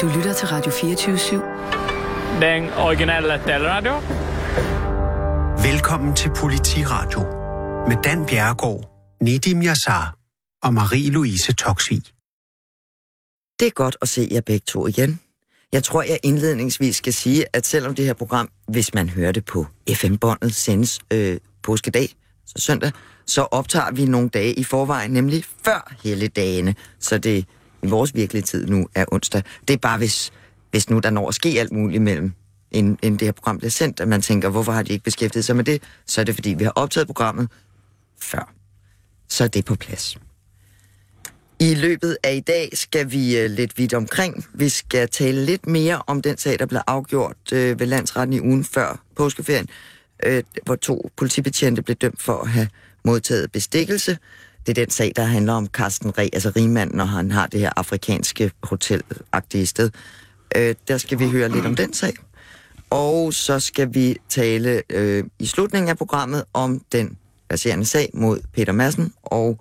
Du lytter til Radio 24-7. Den originale taleradio. Velkommen til Politiradio med Dan Bjerregaard, Nedim Yassar og Marie-Louise Toksvig. Det er godt at se jer begge to igen. Jeg tror, jeg indledningsvis skal sige, at selvom det her program, hvis man hører det på FM-båndet, sendes øh, påskedag, så søndag, så optager vi nogle dage i forvejen, nemlig før helligdagene, så det i vores virkelige tid nu er onsdag. Det er bare, hvis, hvis nu der når at ske alt muligt mellem, inden, inden det her program bliver sendt, at man tænker, hvorfor har de ikke beskæftiget sig med det? Så er det, fordi vi har optaget programmet før. Så er det på plads. I løbet af i dag skal vi uh, lidt vidt omkring. Vi skal tale lidt mere om den sag, der blev afgjort uh, ved landsretten i ugen før påskeferien, uh, hvor to politibetjente blev dømt for at have modtaget bestikkelse. Det er den sag, der handler om Carsten Re, altså rigmanden, når han har det her afrikanske hotelagtige sted. Øh, der skal vi høre lidt om den sag. Og så skal vi tale øh, i slutningen af programmet om den baserende sag mod Peter Madsen og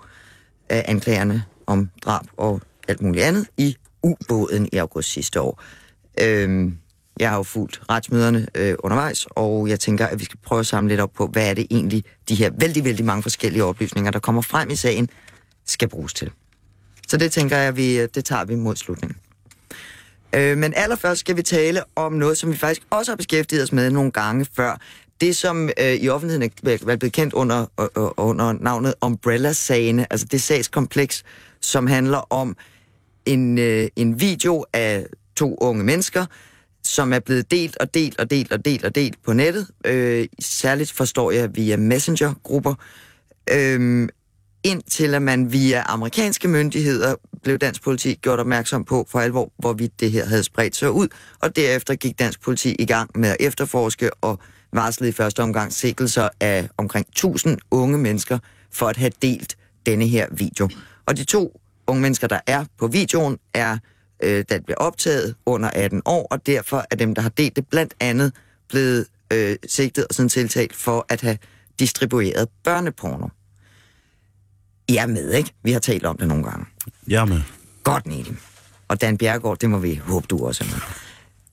øh, anklagerne om drab og alt muligt andet i ubåden i august sidste år. Øh, jeg har jo fulgt retsmøderne øh, undervejs, og jeg tænker, at vi skal prøve at samle lidt op på, hvad er det egentlig, de her vældig, vældig mange forskellige oplysninger, der kommer frem i sagen, skal bruges til. Så det tænker jeg, vi, øh, det tager vi mod slutningen. Øh, men allerførst skal vi tale om noget, som vi faktisk også har beskæftiget os med nogle gange før. Det, som øh, i offentligheden er blevet kendt under, øh, under navnet Umbrella-sagene, altså det sagskompleks, som handler om en, øh, en video af to unge mennesker, som er blevet delt og delt og delt og delt og delt på nettet. Øh, særligt forstår jeg via messengergrupper. Øh, indtil at man via amerikanske myndigheder blev dansk politi gjort opmærksom på for alvor, hvorvidt det her havde spredt sig ud. Og derefter gik dansk politi i gang med at efterforske og varslede i første omgang sikkelser af omkring 1000 unge mennesker for at have delt denne her video. Og de to unge mennesker, der er på videoen, er, øh, der bliver optaget under 18 år, og derfor er dem, der har delt det, blandt andet blevet øh, sigtet og sådan tiltalt for at have distribueret børneporno. I er med, ikke? Vi har talt om det nogle gange. Jeg er med. Godt, Nedim. Og Dan Bjergård, det må vi håbe, du også er med.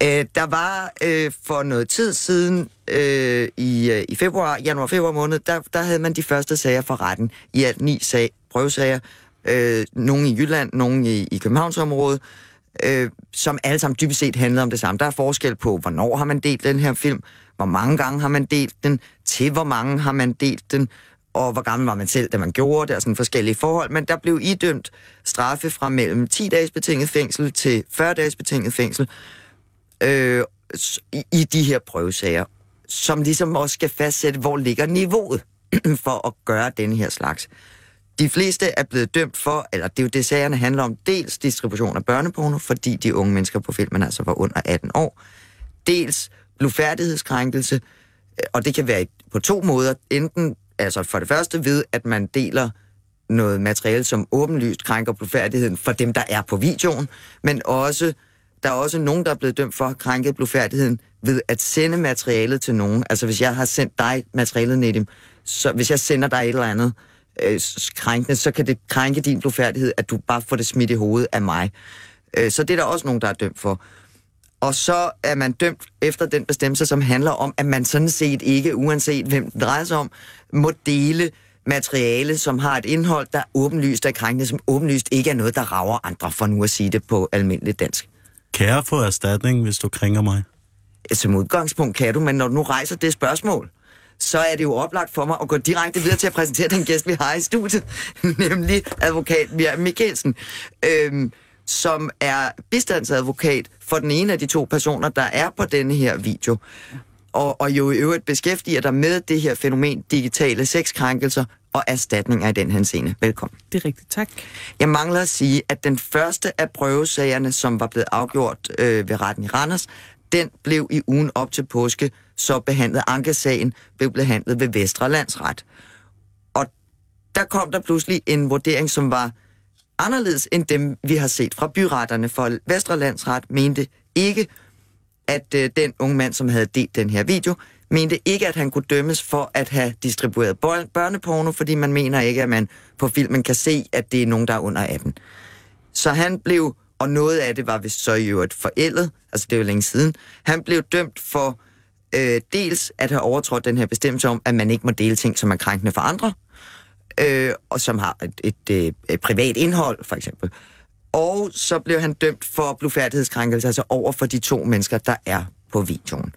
Øh, der var øh, for noget tid siden, øh, i, øh, i februar, januar-februar måned, der, der havde man de første sager for retten. I alt ni sag, prøvesager. Øh, nogle i Jylland, nogle i, i Københavnsområdet, øh, som alle sammen dybest set handlede om det samme. Der er forskel på, hvornår har man delt den her film, hvor mange gange har man delt den, til hvor mange har man delt den, og hvor gammel var man selv, da man gjorde det, og sådan forskellige forhold. Men der blev idømt straffe fra mellem 10 dages betinget fængsel til 40 dages betinget fængsel øh, i, i de her prøvesager, som ligesom også skal fastsætte, hvor ligger niveauet for at gøre den her slags. De fleste er blevet dømt for, eller det er jo det, sagerne handler om, dels distribution af børneporno, fordi de unge mennesker på filmen altså var under 18 år, dels blufærdighedskrænkelse, øh, og det kan være på to måder. Enten, altså for det første ved, at man deler noget materiale, som åbenlyst krænker blufærdigheden for dem, der er på videoen, men også der er også nogen, der er blevet dømt for at krænke blufærdigheden ved at sende materialet til nogen. Altså hvis jeg har sendt dig materialet, Nedim, så hvis jeg sender dig et eller andet øh, krænkende, så kan det krænke din blufærdighed, at du bare får det smidt i hovedet af mig. Øh, så det er der også nogen, der er dømt for. Og så er man dømt efter den bestemmelse, som handler om, at man sådan set ikke, uanset hvem det drejer sig om, må dele materiale, som har et indhold, der åbenlyst er krænkende, som åbenlyst ikke er noget, der rager andre, for nu at sige det på almindeligt dansk. Kan jeg få erstatning, hvis du krænker mig? Som udgangspunkt kan du, men når du nu rejser det spørgsmål, så er det jo oplagt for mig at gå direkte videre til at præsentere den gæst, vi har i studiet, nemlig advokat Mia Mikkelsen, øhm, som er bistandsadvokat for den ene af de to personer, der er på denne her video. Og, og jo i øvrigt beskæftiger dig med det her fænomen digitale sexkrænkelser og erstatninger i den henseende. Velkommen. Det er rigtigt, tak. Jeg mangler at sige, at den første af prøvesagerne, som var blevet afgjort øh, ved retten i Randers, den blev i ugen op til påske, så behandlet ankesagen, blev behandlet ved Vestre Landsret. Og der kom der pludselig en vurdering, som var anderledes end dem, vi har set fra byretterne, for Vestre Landsret mente ikke, at øh, den unge mand, som havde delt den her video, mente ikke, at han kunne dømmes for at have distribueret børneporno, fordi man mener ikke, at man på filmen kan se, at det er nogen, der er under 18. Så han blev og noget af det var vist så i øvrigt forældet, altså det er jo længe siden. Han blev dømt for øh, dels at have overtrådt den her bestemmelse om, at man ikke må dele ting, som er krænkende for andre, øh, og som har et, et, et, et privat indhold, for eksempel. Og så blev han dømt for blufærdighedskrænkelse, altså over for de to mennesker, der er på videoen.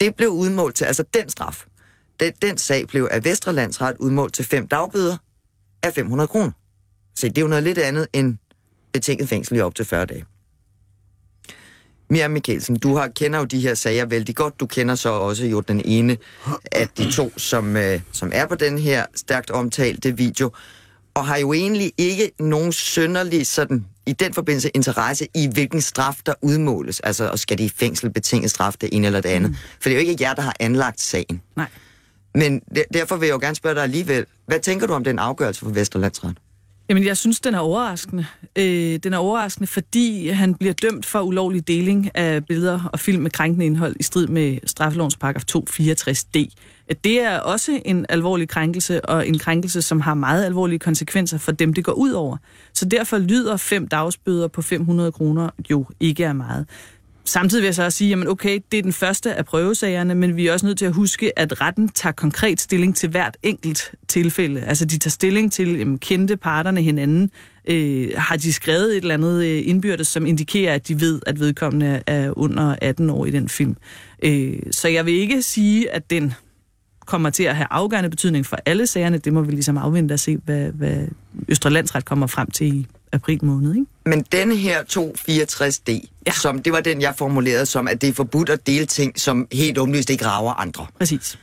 Det blev udmålt til, altså den straf, den, den sag blev af Vestre Landsret udmålt til fem dagbøder af 500 kroner. Så det er jo noget lidt andet end betinget fængsel i op til 40 dage. Miriam Mikkelsen, du har, kender jo de her sager vældig godt. Du kender så også jo den ene af de to, som, øh, som er på den her stærkt omtalte video, og har jo egentlig ikke nogen sønderlig sådan, i den forbindelse interesse i, hvilken straf der udmåles. Altså, og skal de i fængsel betinget straf det ene eller det andet? Mm. For det er jo ikke jer, der har anlagt sagen. Nej. Men der, derfor vil jeg jo gerne spørge dig alligevel, hvad tænker du om den afgørelse for Vesterlandsret? Jamen, jeg synes, den er overraskende. Øh, den er overraskende, fordi han bliver dømt for ulovlig deling af billeder og film med krænkende indhold i strid med straffelovens paragraf 264d. Det er også en alvorlig krænkelse, og en krænkelse, som har meget alvorlige konsekvenser for dem, det går ud over. Så derfor lyder fem dagsbøder på 500 kroner jo ikke er meget. Samtidig vil jeg så også sige, at okay, det er den første af prøvesagerne, men vi er også nødt til at huske, at retten tager konkret stilling til hvert enkelt tilfælde. Altså de tager stilling til, jamen, kendte parterne hinanden, øh, har de skrevet et eller andet øh, indbyrdes, som indikerer, at de ved, at vedkommende er under 18 år i den film. Øh, så jeg vil ikke sige, at den kommer til at have afgørende betydning for alle sagerne. Det må vi ligesom afvente og se, hvad, hvad Østre Landsret kommer frem til i april måned. Ikke? Men denne her 264D, ja. som det var den, jeg formulerede som, at det er forbudt at dele ting, som helt åbenlyst ikke rager andre. Præcis.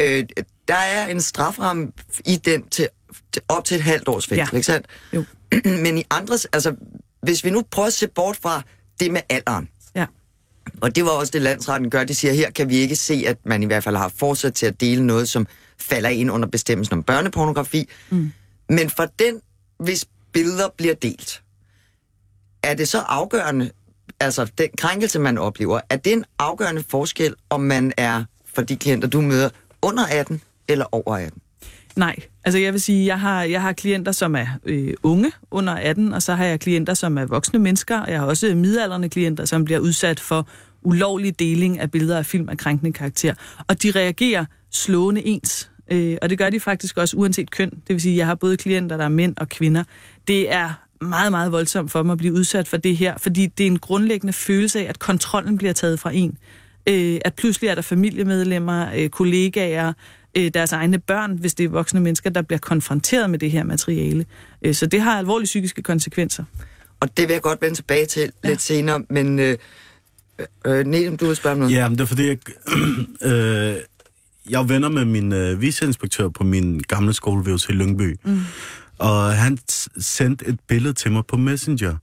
Øh, der er en straframme i den til, til op til et halvt års fængsel, Ja. ikke sandt? Jo. Men i andres, altså, hvis vi nu prøver at se bort fra det med alderen, Ja. og det var også det, landsretten gør. De siger, her kan vi ikke se, at man i hvert fald har fortsat til at dele noget, som falder ind under bestemmelsen om børnepornografi. Mm. Men for den, hvis billeder bliver delt, er det så afgørende, altså den krænkelse, man oplever, er det en afgørende forskel, om man er, for de klienter, du møder, under 18 eller over 18? Nej, altså jeg vil sige, jeg har, jeg har klienter, som er øh, unge under 18, og så har jeg klienter, som er voksne mennesker, og jeg har også midalderne klienter, som bliver udsat for ulovlig deling af billeder af film af krænkende karakter. Og de reagerer slående ens. Øh, og det gør de faktisk også uanset køn. Det vil sige, jeg har både klienter, der er mænd og kvinder. Det er meget, meget voldsomt for mig at blive udsat for det her, fordi det er en grundlæggende følelse af, at kontrollen bliver taget fra en. Øh, at pludselig er der familiemedlemmer, øh, kollegaer, øh, deres egne børn, hvis det er voksne mennesker, der bliver konfronteret med det her materiale. Øh, så det har alvorlige psykiske konsekvenser. Og det vil jeg godt vende tilbage til ja. lidt senere, men øh, øh, Nedem, du vil spørge noget? Ja, men det er fordi, jeg, øh, jeg er venner med min øh, viceinspektør på min gamle skole ved til Lyngby. Mm. Og han sendte et billede til mig på Messenger,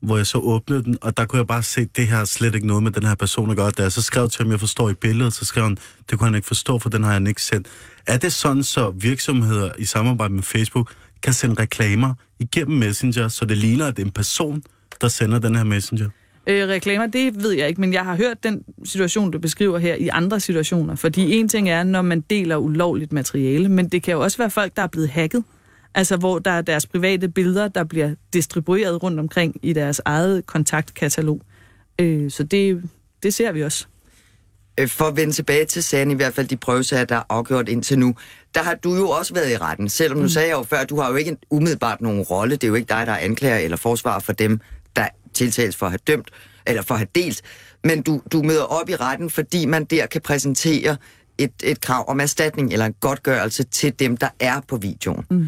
hvor jeg så åbnede den, og der kunne jeg bare se, at det her er slet ikke noget med den her person at gøre. Da jeg så skrev til ham, jeg forstår i billedet, så skrev han, det kunne han ikke forstå, for den har han ikke sendt. Er det sådan, så virksomheder i samarbejde med Facebook kan sende reklamer igennem Messenger, så det ligner, at det er en person, der sender den her Messenger? Øh, reklamer, det ved jeg ikke, men jeg har hørt den situation, du beskriver her i andre situationer. Fordi en ting er, når man deler ulovligt materiale, men det kan jo også være folk, der er blevet hacket. Altså hvor der er deres private billeder, der bliver distribueret rundt omkring i deres eget kontaktkatalog. Øh, så det, det ser vi også. Øh, For at vende tilbage til sagen, i hvert fald de prøvesager, der er afgjort indtil nu, der har du jo også været i retten. Selvom nu sagde jeg jo før, du har jo ikke umiddelbart nogen rolle. Det er jo ikke dig, der er anklager eller forsvarer for dem, der tiltales for at have dømt eller for at have delt. Men du, du møder op i retten, fordi man der kan præsentere et, et krav om erstatning eller en godtgørelse til dem, der er på videoen. Mm.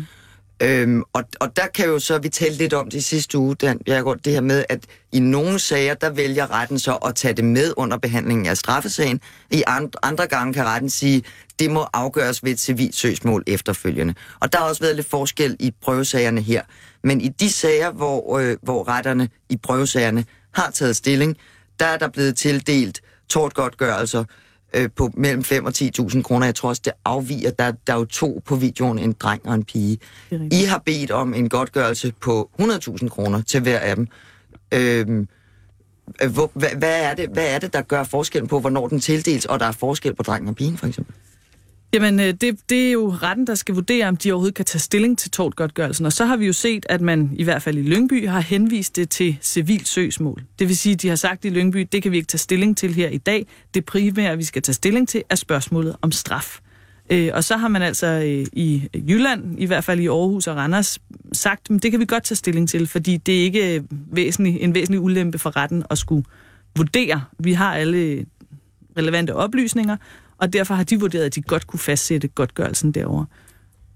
Øhm, og, og der kan jo så, vi talte lidt om det i sidste uge, Dan Bjergård, det her med, at i nogle sager, der vælger retten så at tage det med under behandlingen af straffesagen. I andre, andre gange kan retten sige, det må afgøres ved et civilt søgsmål efterfølgende. Og der har også været lidt forskel i prøvesagerne her. Men i de sager, hvor, øh, hvor retterne i prøvesagerne har taget stilling, der er der blevet tildelt tortgodtgørelser øh, på mellem 5 og 10.000 kroner. Jeg tror også, det afviger. Der, der er jo to på videoen, en dreng og en pige. I har bedt om en godtgørelse på 100.000 kroner til hver af dem. Øhm, øh, hvor, hvad, hvad, er det, hvad er det, der gør forskellen på, hvornår den tildeles, og der er forskel på drengen og pigen, for eksempel? Jamen, øh, det, det er jo retten, der skal vurdere, om de overhovedet kan tage stilling til tortgodtgørelsen. Og så har vi jo set, at man i hvert fald i Lyngby har henvist det til civil søgsmål. Det vil sige, at de har sagt i Lyngby, det kan vi ikke tage stilling til her i dag. Det primære, vi skal tage stilling til, er spørgsmålet om straf. Øh, og så har man altså øh, i Jylland, i hvert fald i Aarhus og Randers, sagt, at det kan vi godt tage stilling til, fordi det er ikke øh, væsentlig, en væsentlig ulempe for retten at skulle vurdere. Vi har alle relevante oplysninger, og derfor har de vurderet, at de godt kunne fastsætte godtgørelsen derovre.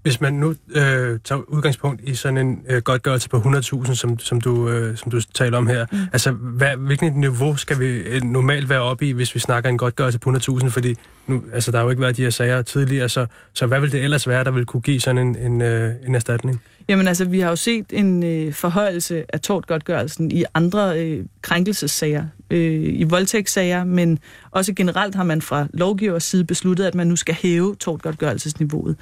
Hvis man nu øh, tager udgangspunkt i sådan en øh, godtgørelse på 100.000, som, som, du, øh, som du taler om her, mm. altså hvad, hvilket niveau skal vi øh, normalt være oppe i, hvis vi snakker en godtgørelse på 100.000? Fordi nu, altså, der har jo ikke været de her sager tidligere, så, så hvad vil det ellers være, der vil kunne give sådan en, en, øh, en erstatning? Jamen altså, vi har jo set en øh, forhøjelse af tortgodtgørelsen i andre øh, krænkelsessager, øh, i voldtægtssager, men også generelt har man fra lovgivers side besluttet, at man nu skal hæve tortgodtgørelsesniveauet.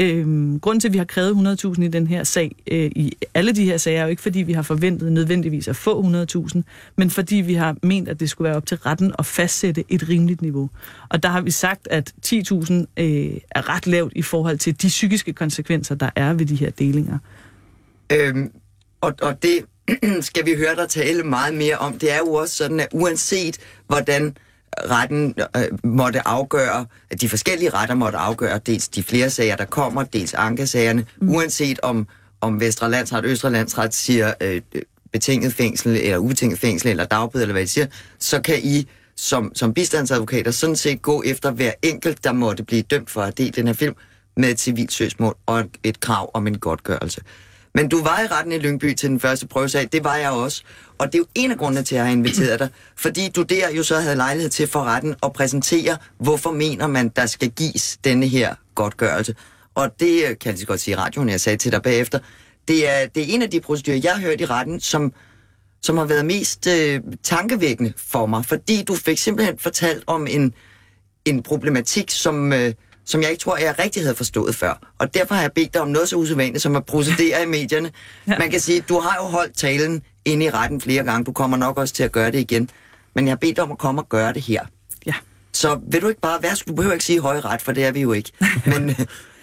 Øhm, grunden til, at vi har krævet 100.000 i den her sag, øh, i alle de her sager, er jo ikke fordi, vi har forventet nødvendigvis at få 100.000, men fordi vi har ment, at det skulle være op til retten at fastsætte et rimeligt niveau. Og der har vi sagt, at 10.000 øh, er ret lavt i forhold til de psykiske konsekvenser, der er ved de her delinger. Øhm, og, og det skal vi høre dig tale meget mere om. Det er jo også sådan, at uanset hvordan retten øh, måtte afgøre, de forskellige retter måtte afgøre dels de flere sager, der kommer, dels ankesagerne, mm. uanset om, om Vestre Landsret, Østre Landsret siger øh, betinget fængsel, eller ubetinget fængsel, eller dagbøde, eller hvad de siger, så kan I som, som bistandsadvokater sådan set gå efter hver enkelt, der måtte blive dømt for at dele den her film, med et civilt søgsmål og et krav om en godtgørelse. Men du var i retten i Lyngby til den første prøvesag, det var jeg også. Og det er jo en af grundene til, at jeg har inviteret dig, fordi du der jo så havde lejlighed til for retten at præsentere, hvorfor mener man, der skal gives denne her godtgørelse. Og det øh, kan jeg lige godt sige i radioen, jeg sagde til dig bagefter, det er, det er en af de procedurer, jeg har hørt i retten, som, som har været mest øh, tankevækkende for mig, fordi du fik simpelthen fortalt om en, en problematik, som... Øh, som jeg ikke tror, jeg rigtig havde forstået før. Og derfor har jeg bedt dig om noget så usædvanligt som at procedere i medierne. Ja. Man kan sige, du har jo holdt talen inde i retten flere gange. Du kommer nok også til at gøre det igen. Men jeg har bedt dig om at komme og gøre det her. Ja. Så vil du ikke bare, værsgo, du behøver ikke sige høj ret, for det er vi jo ikke. Men,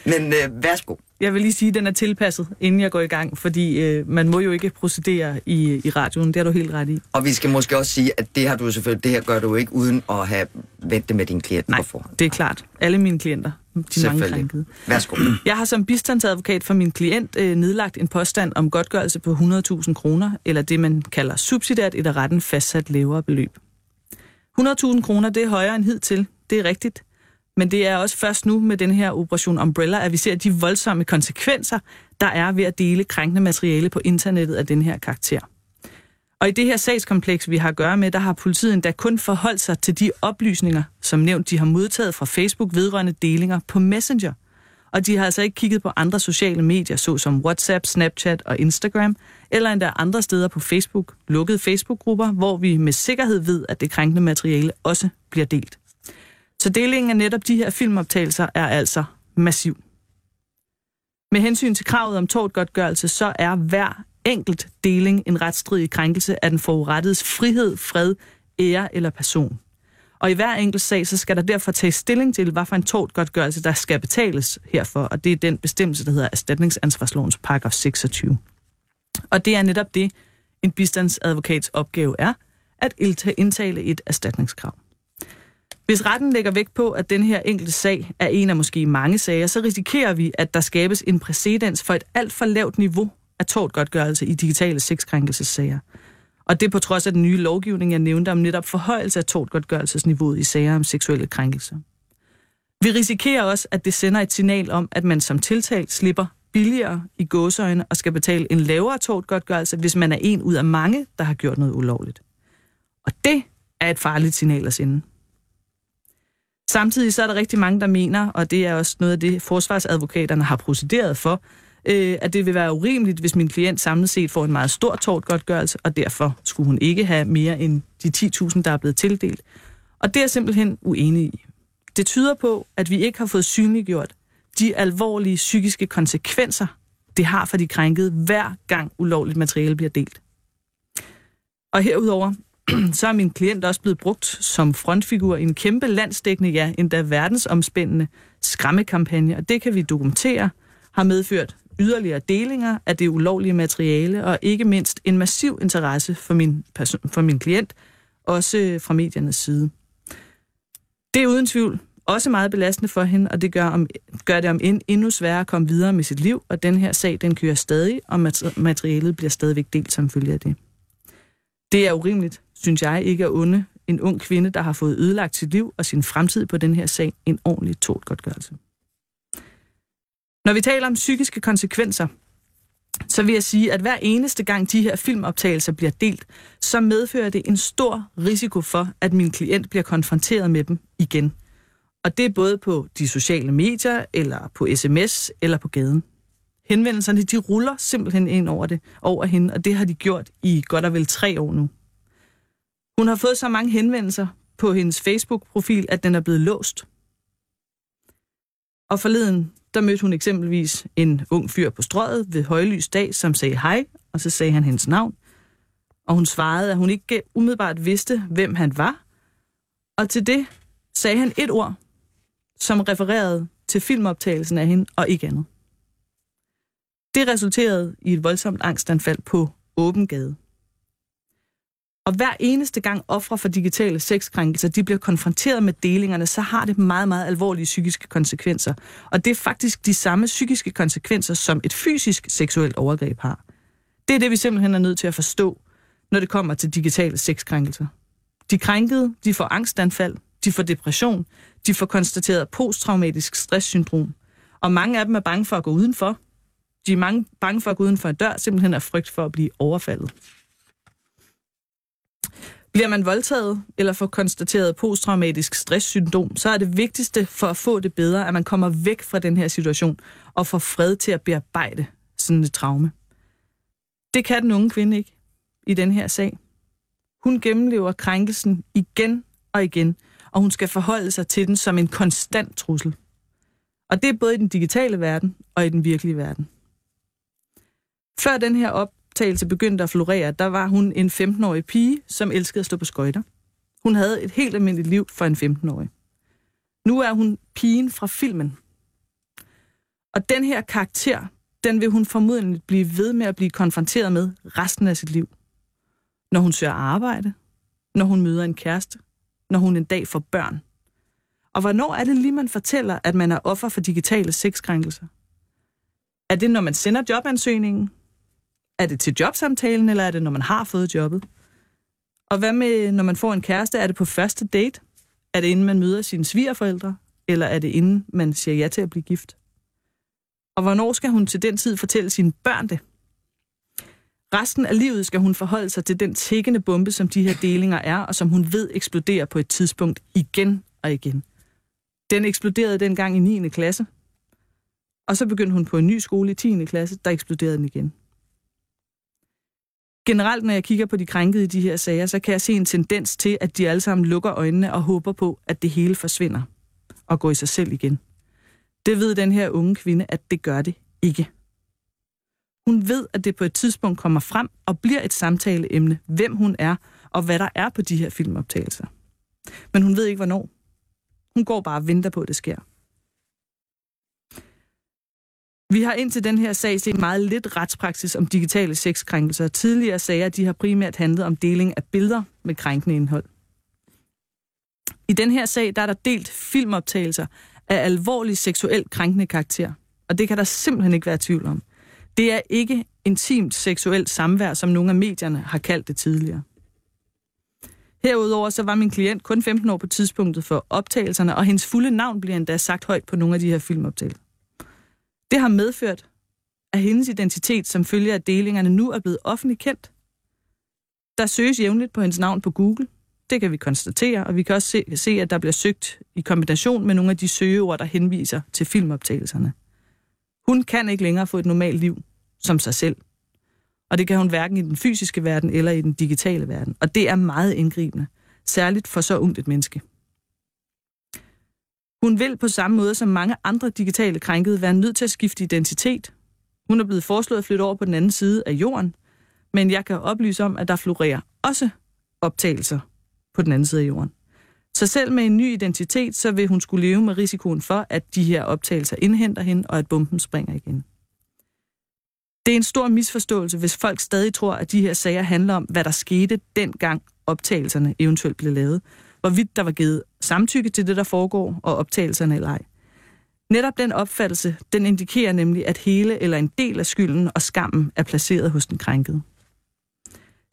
men øh, værsgo. Jeg vil lige sige, at den er tilpasset, inden jeg går i gang, fordi øh, man må jo ikke procedere i, i radioen. Det har du helt ret i. Og vi skal måske også sige, at det, har du selvfølgelig, det her gør du ikke uden at have vendt det med din klient Nej, på forhånd. det er klart. Alle mine klienter, de mange krænkede. Værsgo. Jeg har som bistandsadvokat for min klient øh, nedlagt en påstand om godtgørelse på 100.000 kroner, eller det man kalder subsidiært et af retten fastsat lavere beløb. 100.000 kroner, det er højere end hidtil. Det er rigtigt. Men det er også først nu med den her operation Umbrella, at vi ser de voldsomme konsekvenser, der er ved at dele krænkende materiale på internettet af den her karakter. Og i det her sagskompleks, vi har at gøre med, der har politiet endda kun forholdt sig til de oplysninger, som nævnt, de har modtaget fra Facebook vedrørende delinger på Messenger. Og de har altså ikke kigget på andre sociale medier, såsom WhatsApp, Snapchat og Instagram, eller endda andre steder på Facebook, lukkede Facebook-grupper, hvor vi med sikkerhed ved, at det krænkende materiale også bliver delt. Så delingen af netop de her filmoptagelser er altså massiv. Med hensyn til kravet om tortgodtgørelse, så er hver enkelt deling en retsstridig krænkelse af den forurettedes frihed, fred, ære eller person. Og i hver enkelt sag, så skal der derfor tages stilling til, hvad for en tortgodtgørelse, der skal betales herfor, og det er den bestemmelse, der hedder erstatningsansvarslovens paragraf 26. Og det er netop det, en bistandsadvokats opgave er, at indtale et erstatningskrav. Hvis retten lægger vægt på, at den her enkelte sag er en af måske mange sager, så risikerer vi, at der skabes en præcedens for et alt for lavt niveau af tortgodtgørelse i digitale sexkrænkelsessager. Og det på trods af den nye lovgivning, jeg nævnte om netop forhøjelse af tortgodtgørelsesniveauet i sager om seksuelle krænkelser. Vi risikerer også, at det sender et signal om, at man som tiltalt slipper billigere i gåsøjne og skal betale en lavere tortgodtgørelse, hvis man er en ud af mange, der har gjort noget ulovligt. Og det er et farligt signal at sende. Samtidig så er der rigtig mange, der mener, og det er også noget af det, forsvarsadvokaterne har procederet for, øh, at det vil være urimeligt, hvis min klient samlet set får en meget stor tortgodtgørelse, og derfor skulle hun ikke have mere end de 10.000, der er blevet tildelt. Og det er simpelthen uenig i. Det tyder på, at vi ikke har fået synliggjort de alvorlige psykiske konsekvenser, det har for de krænkede, hver gang ulovligt materiale bliver delt. Og herudover, så er min klient også blevet brugt som frontfigur i en kæmpe landsdækkende, ja, endda verdensomspændende skræmmekampagne, og det kan vi dokumentere, har medført yderligere delinger af det ulovlige materiale, og ikke mindst en massiv interesse for min, for min klient, også fra mediernes side. Det er uden tvivl også meget belastende for hende, og det gør, om, gør det om end endnu sværere at komme videre med sit liv, og den her sag, den kører stadig, og materialet bliver stadigvæk delt som følge af det. Det er urimeligt, synes jeg, ikke at onde en ung kvinde, der har fået ødelagt sit liv og sin fremtid på den her sag, en ordentlig tålgodtgørelse. Når vi taler om psykiske konsekvenser, så vil jeg sige, at hver eneste gang de her filmoptagelser bliver delt, så medfører det en stor risiko for, at min klient bliver konfronteret med dem igen. Og det er både på de sociale medier, eller på sms, eller på gaden. Henvendelserne, de ruller simpelthen ind over, det, over hende, og det har de gjort i godt og vel tre år nu. Hun har fået så mange henvendelser på hendes Facebook-profil, at den er blevet låst. Og forleden, der mødte hun eksempelvis en ung fyr på strøget ved højlys dag, som sagde hej, og så sagde han hendes navn. Og hun svarede, at hun ikke umiddelbart vidste, hvem han var. Og til det sagde han et ord, som refererede til filmoptagelsen af hende, og ikke andet. Det resulterede i et voldsomt angstanfald på åben gade. Og hver eneste gang ofre for digitale sexkrænkelser, de bliver konfronteret med delingerne, så har det meget, meget alvorlige psykiske konsekvenser. Og det er faktisk de samme psykiske konsekvenser, som et fysisk seksuelt overgreb har. Det er det, vi simpelthen er nødt til at forstå, når det kommer til digitale sexkrænkelser. De krænkede, de får angstanfald, de får depression, de får konstateret posttraumatisk stresssyndrom, og mange af dem er bange for at gå udenfor. De er mange bange for at gå uden for en dør, simpelthen af frygt for at blive overfaldet. Bliver man voldtaget eller får konstateret posttraumatisk stresssyndrom, så er det vigtigste for at få det bedre, at man kommer væk fra den her situation og får fred til at bearbejde sådan et traume. Det kan den unge kvinde ikke i den her sag. Hun gennemlever krænkelsen igen og igen, og hun skal forholde sig til den som en konstant trussel. Og det er både i den digitale verden og i den virkelige verden. Før den her optagelse begyndte at florere, der var hun en 15-årig pige, som elskede at stå på skøjter. Hun havde et helt almindeligt liv for en 15-årig. Nu er hun pigen fra filmen. Og den her karakter, den vil hun formodentlig blive ved med at blive konfronteret med resten af sit liv. Når hun søger arbejde, når hun møder en kæreste, når hun en dag får børn? Og hvornår er det lige, man fortæller, at man er offer for digitale sexkrænkelser? Er det, når man sender jobansøgningen? Er det til jobsamtalen, eller er det, når man har fået jobbet? Og hvad med, når man får en kæreste? Er det på første date? Er det, inden man møder sine svigerforældre? Eller er det, inden man siger ja til at blive gift? Og hvornår skal hun til den tid fortælle sine børn det? Resten af livet skal hun forholde sig til den tækkende bombe, som de her delinger er, og som hun ved eksploderer på et tidspunkt igen og igen. Den eksploderede dengang i 9. klasse, og så begyndte hun på en ny skole i 10. klasse, der eksploderede den igen. Generelt, når jeg kigger på de krænkede i de her sager, så kan jeg se en tendens til, at de alle sammen lukker øjnene og håber på, at det hele forsvinder og går i sig selv igen. Det ved den her unge kvinde, at det gør det ikke. Hun ved, at det på et tidspunkt kommer frem og bliver et samtaleemne, hvem hun er og hvad der er på de her filmoptagelser. Men hun ved ikke, hvornår. Hun går bare og venter på, at det sker. Vi har indtil den her sag set meget lidt retspraksis om digitale sexkrænkelser. Tidligere sager de har primært handlet om deling af billeder med krænkende indhold. I den her sag der er der delt filmoptagelser af alvorlig seksuelt krænkende karakter. Og det kan der simpelthen ikke være tvivl om. Det er ikke intimt seksuelt samvær, som nogle af medierne har kaldt det tidligere. Herudover så var min klient kun 15 år på tidspunktet for optagelserne, og hendes fulde navn bliver endda sagt højt på nogle af de her filmoptagelser. Det har medført, at hendes identitet som følge af delingerne nu er blevet offentligt kendt. Der søges jævnligt på hendes navn på Google. Det kan vi konstatere, og vi kan også se, se, at der bliver søgt i kombination med nogle af de søgeord, der henviser til filmoptagelserne. Hun kan ikke længere få et normalt liv som sig selv. Og det kan hun hverken i den fysiske verden eller i den digitale verden. Og det er meget indgribende, særligt for så ungt et menneske. Hun vil på samme måde som mange andre digitale krænkede være nødt til at skifte identitet. Hun er blevet foreslået at flytte over på den anden side af jorden, men jeg kan oplyse om, at der florerer også optagelser på den anden side af jorden. Så selv med en ny identitet, så vil hun skulle leve med risikoen for, at de her optagelser indhenter hende, og at bomben springer igen. Det er en stor misforståelse, hvis folk stadig tror, at de her sager handler om, hvad der skete dengang optagelserne eventuelt blev lavet. Hvorvidt der var givet samtykke til det, der foregår, og optagelserne eller ej. Netop den opfattelse, den indikerer nemlig, at hele eller en del af skylden og skammen er placeret hos den krænkede.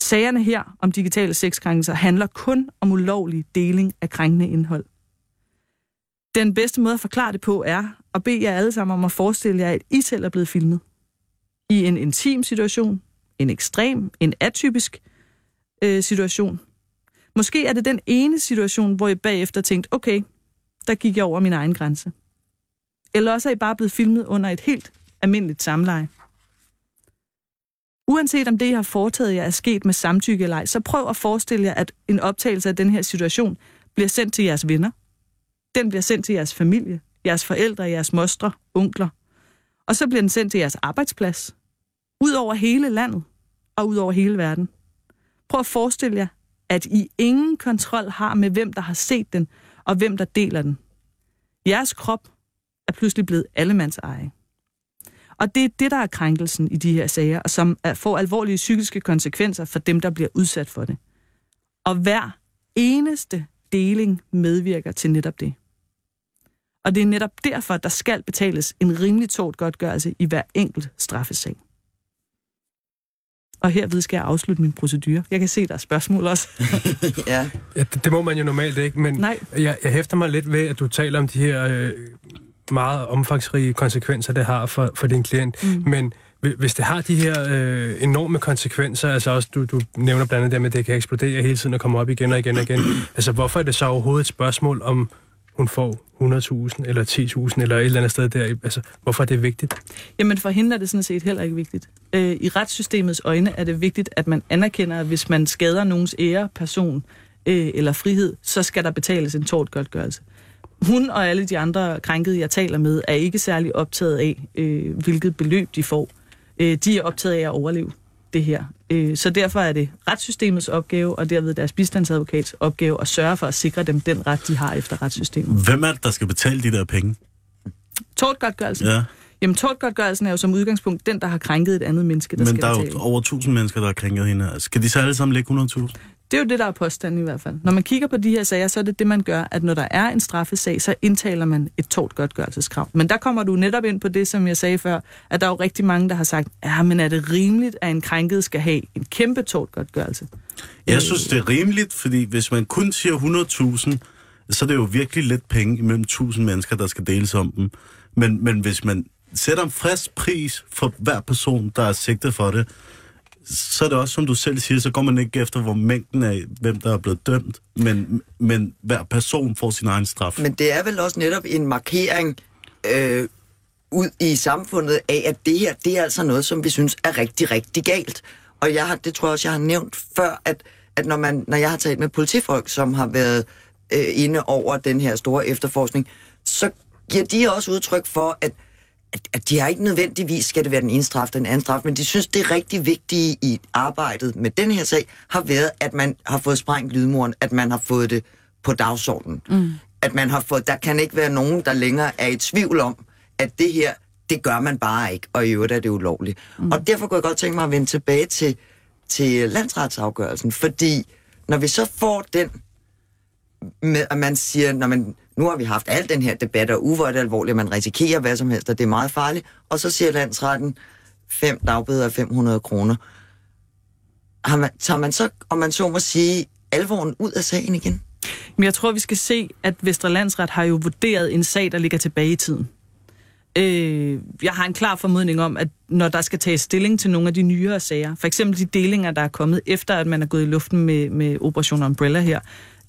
Sagerne her om digitale sexkrænkelser handler kun om ulovlig deling af krænkende indhold. Den bedste måde at forklare det på er at bede jer alle sammen om at forestille jer, at I selv er blevet filmet. I en intim situation, en ekstrem, en atypisk øh, situation. Måske er det den ene situation, hvor I bagefter tænkte, okay, der gik jeg over min egen grænse. Eller også er I bare blevet filmet under et helt almindeligt samleje. Uanset om det, I har foretaget jer, er sket med samtykke eller ej, så prøv at forestille jer, at en optagelse af den her situation bliver sendt til jeres venner. Den bliver sendt til jeres familie, jeres forældre, jeres mostre, onkler. Og så bliver den sendt til jeres arbejdsplads. Ud over hele landet og ud over hele verden. Prøv at forestille jer, at I ingen kontrol har med, hvem der har set den, og hvem der deler den. Jeres krop er pludselig blevet allemands eje. Og det er det, der er krænkelsen i de her sager, og som får alvorlige psykiske konsekvenser for dem, der bliver udsat for det. Og hver eneste deling medvirker til netop det. Og det er netop derfor, der skal betales en rimelig tårt godtgørelse i hver enkelt straffesag. Og herved skal jeg afslutte min procedure. Jeg kan se, der er spørgsmål også. ja. ja det, det må man jo normalt ikke, men Nej. Jeg, jeg hæfter mig lidt ved, at du taler om de her øh, meget omfangsrige konsekvenser, det har for, for din klient. Mm. Men hvis det har de her øh, enorme konsekvenser, altså også, du, du nævner blandt andet det med, at det kan eksplodere hele tiden og komme op igen og igen og igen. altså, hvorfor er det så overhovedet et spørgsmål om, hun får 100.000 eller 10.000 eller et eller andet sted der? Altså, hvorfor er det vigtigt? Jamen, for hende er det sådan set heller ikke vigtigt. Øh, I retssystemets øjne er det vigtigt, at man anerkender, at hvis man skader nogens ære, person øh, eller frihed, så skal der betales en tortgodtgørelse hun og alle de andre krænkede, jeg taler med, er ikke særlig optaget af, øh, hvilket beløb de får. Øh, de er optaget af at overleve det her. Øh, så derfor er det retssystemets opgave, og derved deres bistandsadvokats opgave, at sørge for at sikre dem den ret, de har efter retssystemet. Hvem er det, der skal betale de der penge? Tortgodtgørelsen? Ja. Jamen, tortgodtgørelsen er jo som udgangspunkt den, der har krænket et andet menneske, der Men skal der er betale. jo over 1000 mennesker, der har krænket hende. Skal de så alle sammen lægge 100.000? Det er jo det, der er påstanden i hvert fald. Når man kigger på de her sager, så er det det, man gør, at når der er en straffesag, så indtaler man et tort godtgørelseskrav. Men der kommer du netop ind på det, som jeg sagde før, at der er jo rigtig mange, der har sagt, ja, men er det rimeligt, at en krænket skal have en kæmpe tort godtgørelse? Jeg synes, det er rimeligt, fordi hvis man kun siger 100.000, så er det jo virkelig lidt penge imellem 1000 mennesker, der skal deles om dem. Men, men hvis man sætter en frisk pris for hver person, der er sigtet for det, så er det også, som du selv siger, så går man ikke efter, hvor mængden af, hvem der er blevet dømt, men, men hver person får sin egen straf. Men det er vel også netop en markering øh, ud i samfundet af, at det her, det er altså noget, som vi synes er rigtig, rigtig galt. Og jeg har, det tror jeg også, jeg har nævnt før, at, at når, man, når jeg har talt med politifolk, som har været øh, inde over den her store efterforskning, så giver de også udtryk for, at at, at de har ikke nødvendigvis, skal det være den ene straf, den anden straf, men de synes, det er rigtig vigtigt i arbejdet med den her sag, har været, at man har fået sprængt lydmuren, at man har fået det på dagsordenen. Mm. At man har fået, der kan ikke være nogen, der længere er i tvivl om, at det her, det gør man bare ikke, og i øvrigt er det ulovligt. Mm. Og derfor kunne jeg godt tænke mig at vende tilbage til, til landsretsafgørelsen, fordi når vi så får den, med at man siger, når man, nu har vi haft al den her debat, og uge, er det alvorligt, man risikerer hvad som helst, og det er meget farligt. Og så siger landsretten, fem dagbøder af 500 kroner. Har man, tager man så, om man så må sige, alvoren ud af sagen igen? Men jeg tror, vi skal se, at Vestre Landsret har jo vurderet en sag, der ligger tilbage i tiden. Øh, jeg har en klar formodning om, at når der skal tages stilling til nogle af de nyere sager, for eksempel de delinger, der er kommet efter, at man er gået i luften med, med Operation Umbrella her,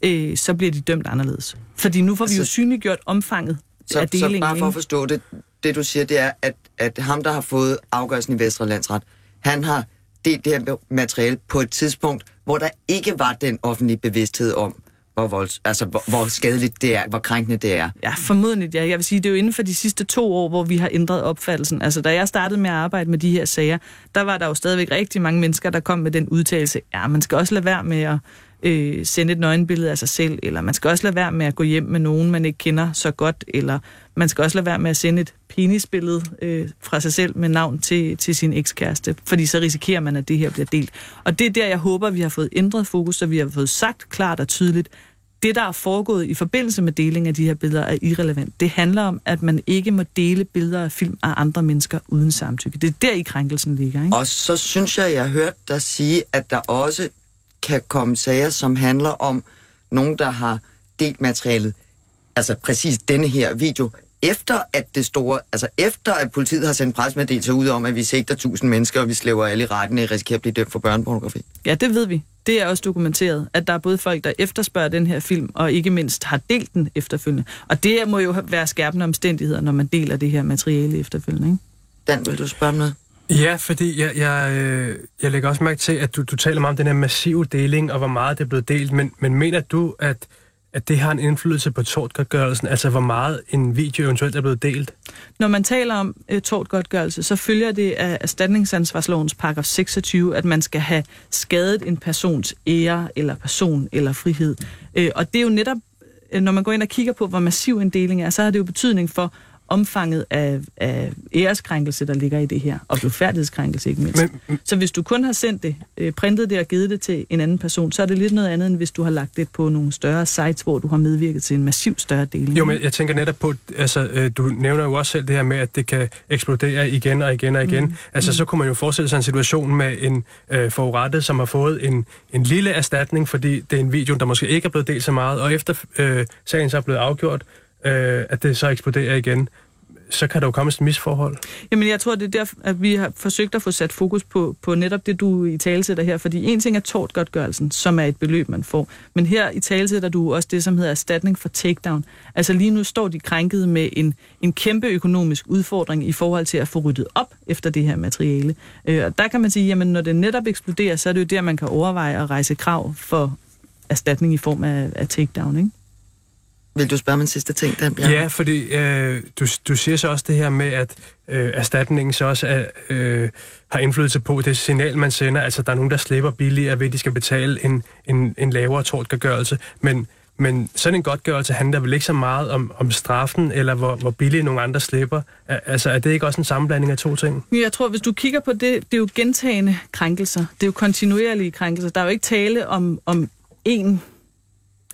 øh, så bliver de dømt anderledes. Fordi nu får altså, vi jo altså, synliggjort omfanget så, af delingen. Så bare for at forstå det, det du siger, det er, at, at ham, der har fået afgørelsen i Vestre Landsret, han har delt det her materiale på et tidspunkt, hvor der ikke var den offentlige bevidsthed om, hvor, volds, altså, hvor, hvor skadeligt det er, hvor krænkende det er. Ja, formodentlig ja. Jeg vil sige, det er jo inden for de sidste to år, hvor vi har ændret opfattelsen. Altså, da jeg startede med at arbejde med de her sager, der var der jo stadigvæk rigtig mange mennesker, der kom med den udtalelse, ja, man skal også lade være med at øh, sende et nøgenbillede af sig selv, eller man skal også lade være med at gå hjem med nogen, man ikke kender så godt, eller man skal også lade være med at sende et penisbillede øh, fra sig selv med navn til, til sin ekskæreste, fordi så risikerer man, at det her bliver delt. Og det er der, jeg håber, vi har fået ændret fokus, så vi har fået sagt klart og tydeligt, det, der er foregået i forbindelse med deling af de her billeder, er irrelevant. Det handler om, at man ikke må dele billeder af film af andre mennesker uden samtykke. Det er der i krænkelsen ligger, ikke? Og så synes jeg, jeg har hørt dig sige, at der også kan komme sager, som handler om nogen, der har delt materialet, altså præcis denne her video, efter at det store, altså efter at politiet har sendt presmeddelelser ud om, at vi sigter tusind mennesker, og vi slæver alle i retten, og risikerer at blive dømt for børnepornografi. Ja, det ved vi. Det er også dokumenteret, at der er både folk, der efterspørger den her film, og ikke mindst har delt den efterfølgende. Og det må jo være skærpende omstændigheder, når man deler det her materiale efterfølgende, ikke? Dan, vil du spørge noget? Ja, fordi jeg, jeg, øh, jeg lægger også mærke til, at du, du taler meget om den her massive deling, og hvor meget det er blevet delt, men, men mener du, at, at det har en indflydelse på tortgodtgørelsen, altså hvor meget en video eventuelt er blevet delt? Når man taler om uh, tortgodtgørelse, så følger det af erstatningsansvarslovens paragraf 26, at man skal have skadet en persons ære eller person eller frihed. Uh, og det er jo netop, når man går ind og kigger på, hvor massiv en deling er, så har det jo betydning for, omfanget af, af æreskrænkelse, der ligger i det her, og blodfærdighedskrænkelse ikke mindst. Men, så hvis du kun har sendt det, øh, printet det og givet det til en anden person, så er det lidt noget andet, end hvis du har lagt det på nogle større sites, hvor du har medvirket til en massiv større deling. Jo, men jeg tænker netop på, altså øh, du nævner jo også selv det her med, at det kan eksplodere igen og igen og igen. Mm. Altså mm. så kunne man jo forestille sig en situation med en øh, forurettet, som har fået en, en lille erstatning, fordi det er en video, der måske ikke er blevet delt så meget, og efter øh, sagen så er blevet afgjort, øh, at det så eksploderer igen så kan der jo komme et misforhold. Jamen, jeg tror, det er derfor, at vi har forsøgt at få sat fokus på, på netop det, du i tale sætter her. Fordi en ting er tortgodtgørelsen, som er et beløb, man får. Men her i tale sætter du også det, som hedder erstatning for takedown. Altså lige nu står de krænket med en, en kæmpe økonomisk udfordring i forhold til at få ryddet op efter det her materiale. Øh, og der kan man sige, jamen når det netop eksploderer, så er det jo der, man kan overveje at rejse krav for erstatning i form af, af takedown, ikke? Vil du spørge min sidste ting, Dan Bjerg? Ja, fordi øh, du, du siger så også det her med, at øh, erstatningen så også er, øh, har indflydelse på det signal, man sender. Altså, der er nogen, der slipper billigere ved, at de skal betale en, en, en lavere tortgørelse. Men, men sådan en godtgørelse handler vel ikke så meget om, om straffen, eller hvor, hvor billigt nogle andre slipper. Altså, er det ikke også en sammenblanding af to ting? Jeg tror, hvis du kigger på det, det er jo gentagende krænkelser. Det er jo kontinuerlige krænkelser. Der er jo ikke tale om, om én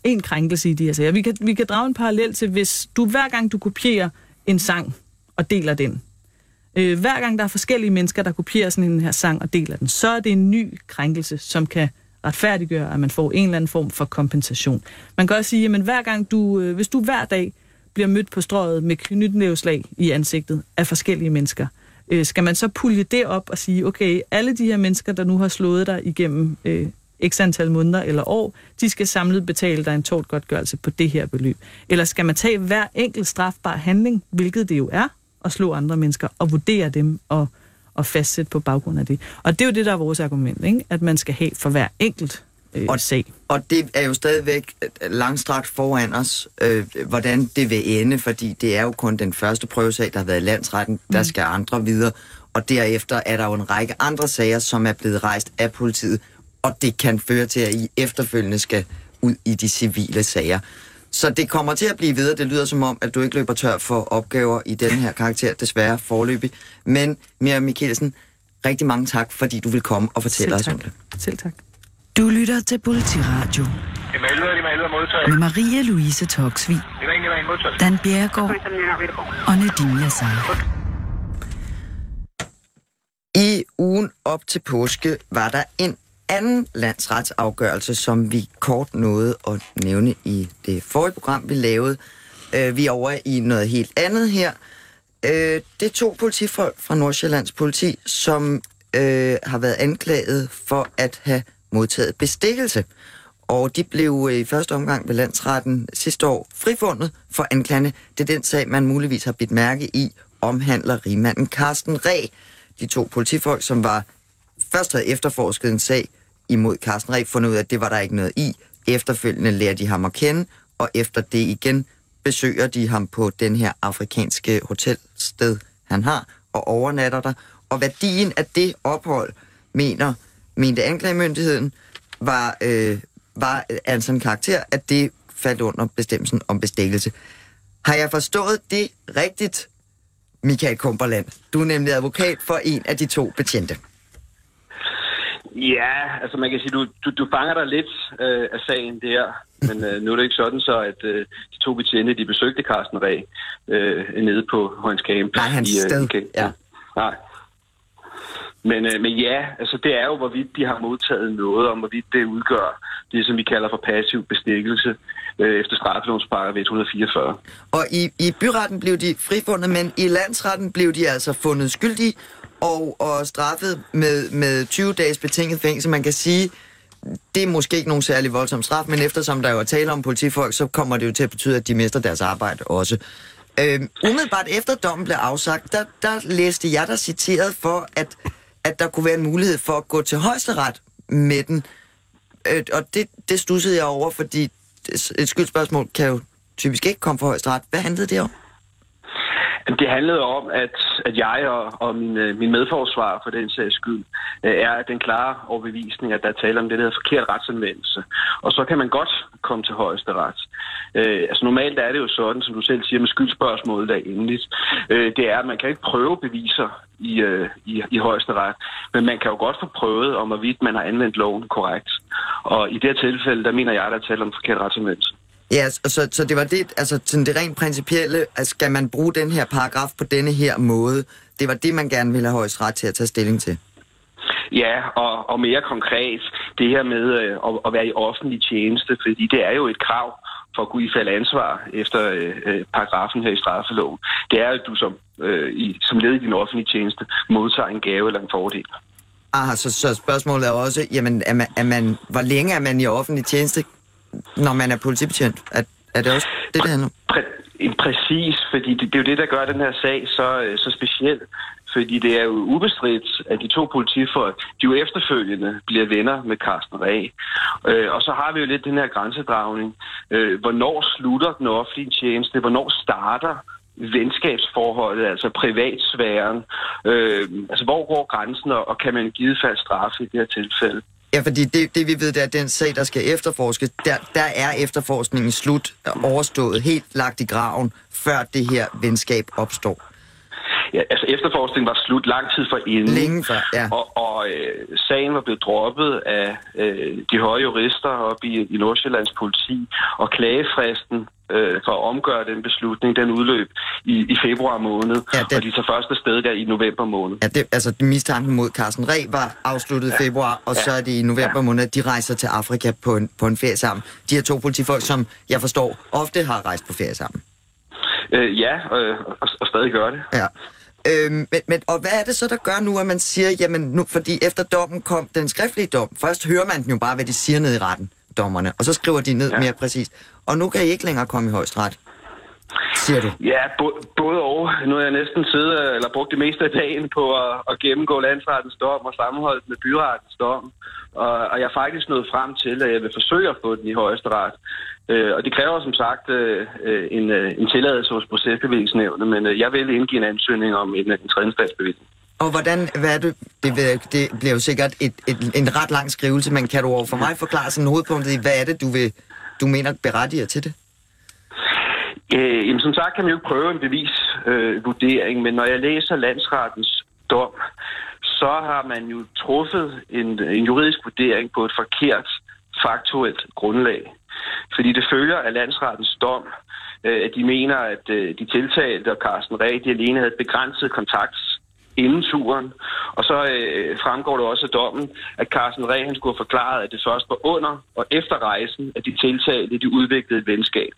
en krænkelse i de her sager. Vi kan, vi kan drage en parallel til, hvis du hver gang du kopierer en sang og deler den, øh, hver gang der er forskellige mennesker, der kopierer sådan en her sang og deler den, så er det en ny krænkelse, som kan retfærdiggøre, at man får en eller anden form for kompensation. Man kan også sige, at hver gang du, øh, hvis du hver dag bliver mødt på strøget med knytnæveslag i ansigtet af forskellige mennesker, øh, skal man så pulje det op og sige, okay, alle de her mennesker, der nu har slået dig igennem øh, x antal måneder eller år, de skal samlet betale dig en tortgodtgørelse på det her beløb. Eller skal man tage hver enkelt strafbar handling, hvilket det jo er, og slå andre mennesker, og vurdere dem og, og fastsætte på baggrund af det. Og det er jo det, der er vores argument, ikke? at man skal have for hver enkelt øh, og, sag. Og det er jo stadigvæk øh, langstrakt foran os, øh, hvordan det vil ende, fordi det er jo kun den første prøvesag, der har været i landsretten, der mm. skal andre videre, og derefter er der jo en række andre sager, som er blevet rejst af politiet, og det kan føre til, at I efterfølgende skal ud i de civile sager. Så det kommer til at blive videre. Det lyder som om, at du ikke løber tør for opgaver i den her karakter, desværre forløbig. Men Mia Mikkelsen, rigtig mange tak, fordi du vil komme og fortælle os om det. Selv tak. Du lytter til Politiradio med Maria Louise Toksvig, Dan Bjergård og Nadine Yassar. I ugen op til påske var der en anden landsretsafgørelse, som vi kort nåede at nævne i det forrige program, vi lavede. Øh, vi er over i noget helt andet her. Øh, det er to politifolk fra Nordsjællands politi, som øh, har været anklaget for at have modtaget bestikkelse. Og de blev øh, i første omgang ved landsretten sidste år frifundet for anklagene. Det er den sag, man muligvis har bidt mærke i, omhandler rimanden Carsten Ræ. De to politifolk, som var først havde efterforsket en sag imod Carsten Ræb, fundet ud af, at det var der ikke noget i. Efterfølgende lærer de ham at kende, og efter det igen besøger de ham på den her afrikanske hotelsted, han har, og overnatter der. Og værdien af det ophold, mener, mente anklagemyndigheden, var øh, var af en sådan karakter, at det faldt under bestemmelsen om bestikkelse. Har jeg forstået det rigtigt, Michael Kumperland? Du er nemlig advokat for en af de to betjente. Ja, altså man kan sige, du, du, du fanger dig lidt øh, af sagen der, men øh, nu er det ikke sådan så, at øh, de to betjente, de besøgte Carsten Ræ øh, nede på Højens Camp. Nej, hans i, øh, sted, okay. ja. Nej. Men, øh, men ja, altså det er jo, hvorvidt de har modtaget noget, om hvorvidt det udgør det, som vi kalder for passiv bestikkelse øh, efter straffelovens paragraf 144. Og i, i byretten blev de frifundet, men i landsretten blev de altså fundet skyldige og, og straffet med, med 20 dages betinget fængsel. Man kan sige, det er måske ikke nogen særlig voldsom straf, men eftersom der jo er tale om politifolk, så kommer det jo til at betyde, at de mister deres arbejde også. Øh, umiddelbart efter dommen blev afsagt, der, der læste jeg der citeret for, at, at der kunne være en mulighed for at gå til højesteret med den. Øh, og det, det stussede jeg over, fordi et skyldspørgsmål kan jo typisk ikke komme fra højesteret. Hvad handlede det om? Det handlede om, at, at jeg og, og min, øh, min medforsvar for den sags skyld øh, er den klare overbevisning, at der er tale om det, der hedder forkert retsanvendelse. Og så kan man godt komme til højeste ret. Øh, altså normalt er det jo sådan, som du selv siger, med skyldspørgsmålet der er endeligt. Øh, det er, at man kan ikke prøve beviser i, øh, i, i højeste ret, men man kan jo godt få prøvet, om hvorvidt man har anvendt loven korrekt. Og i det her tilfælde, der mener jeg, at der er tale om forkert retsanvendelse. Ja, så, så det var det, altså sådan det rent principielle, at skal man bruge den her paragraf på denne her måde, det var det, man gerne ville have ret til at tage stilling til. Ja, og, og mere konkret, det her med øh, at, at være i offentlig tjeneste, fordi det er jo et krav for at kunne ifalde ansvar efter øh, øh, paragrafen her i straffeloven. Det er, at du som, øh, i, som led i din offentlige tjeneste modtager en gave eller en fordel. Aha, så, så spørgsmålet er også, jamen, er man, er man, hvor længe er man i offentlig tjeneste? Når man er politibetjent? Er, er det også det, det handler om? Præ- præcis, fordi det, det er jo det, der gør den her sag så, øh, så speciel. Fordi det er jo ubestridt, at de to politifolk, de jo efterfølgende bliver venner med Carsten Ræ. Øh, og så har vi jo lidt den her grænsedragning. Øh, hvornår slutter den offentlige tjeneste? Hvornår starter venskabsforholdet, altså privatsfæren? Øh, altså, hvor går grænsen, og kan man give fald straffe i det her tilfælde? Ja, fordi det, det vi ved, det er, at den sag, der skal efterforskes, der, der er efterforskningen slut, overstået, helt lagt i graven, før det her venskab opstår. Ja, altså efterforskningen var slut lang tid for inden. Længe før, ja. Og, og øh, sagen var blevet droppet af øh, de høje jurister oppe i, i Nordsjællands politi, og klagefristen øh, for at omgøre den beslutning, den udløb i, i februar måned, ja, det... og de tager første sted der i november måned. Ja, det, altså mistanken mod Carsten Reh var afsluttet ja. februar, og ja. så er det i november ja. måned, at de rejser til Afrika på en, på en ferie sammen. De her to politifolk, som jeg forstår, ofte har rejst på ferie sammen. Øh, ja, øh, og, og stadig gør det. Ja. Øhm, men, men, og hvad er det så, der gør nu, at man siger, jamen nu, fordi efter dommen kom den skriftlige dom, først hører man den jo bare, hvad de siger ned i retten, dommerne, og så skriver de ned ja. mere præcist. Og nu kan I ikke længere komme i højstret, siger du? Ja, både og. Nu har jeg næsten siddet, eller brugt det meste af dagen på at, at gennemgå landsrettens dom og sammenholdt med byrettens dom. Og, og jeg er faktisk nået frem til, at jeg vil forsøge at få den i højesteret. Øh, og det kræver som sagt øh, en, øh, en tilladelse hos procesbevillingsnævnet, men øh, jeg vil indgive en ansøgning om en, en tredjestatsbevilling. Og hvordan, hvad er det, det, ved det bliver jo sikkert et, et, en ret lang skrivelse, men kan du over for mig forklare sådan hovedpunktet i, hvad er det, du, vil, du mener berettiger til det? Øh, jamen, som sagt kan man jo ikke prøve en bevisvurdering, øh, men når jeg læser landsrettens dom, så har man jo truffet en, en juridisk vurdering på et forkert faktuelt grundlag. Fordi det følger af landsrettens dom, øh, at de mener, at øh, de tiltalte og Carsten Ræ, de alene havde begrænset kontakt inden turen. Og så øh, fremgår det også af dommen, at Carsten Ræ, han skulle have forklaret, at det først var under og efter rejsen, at de tiltalte de udviklede et venskab.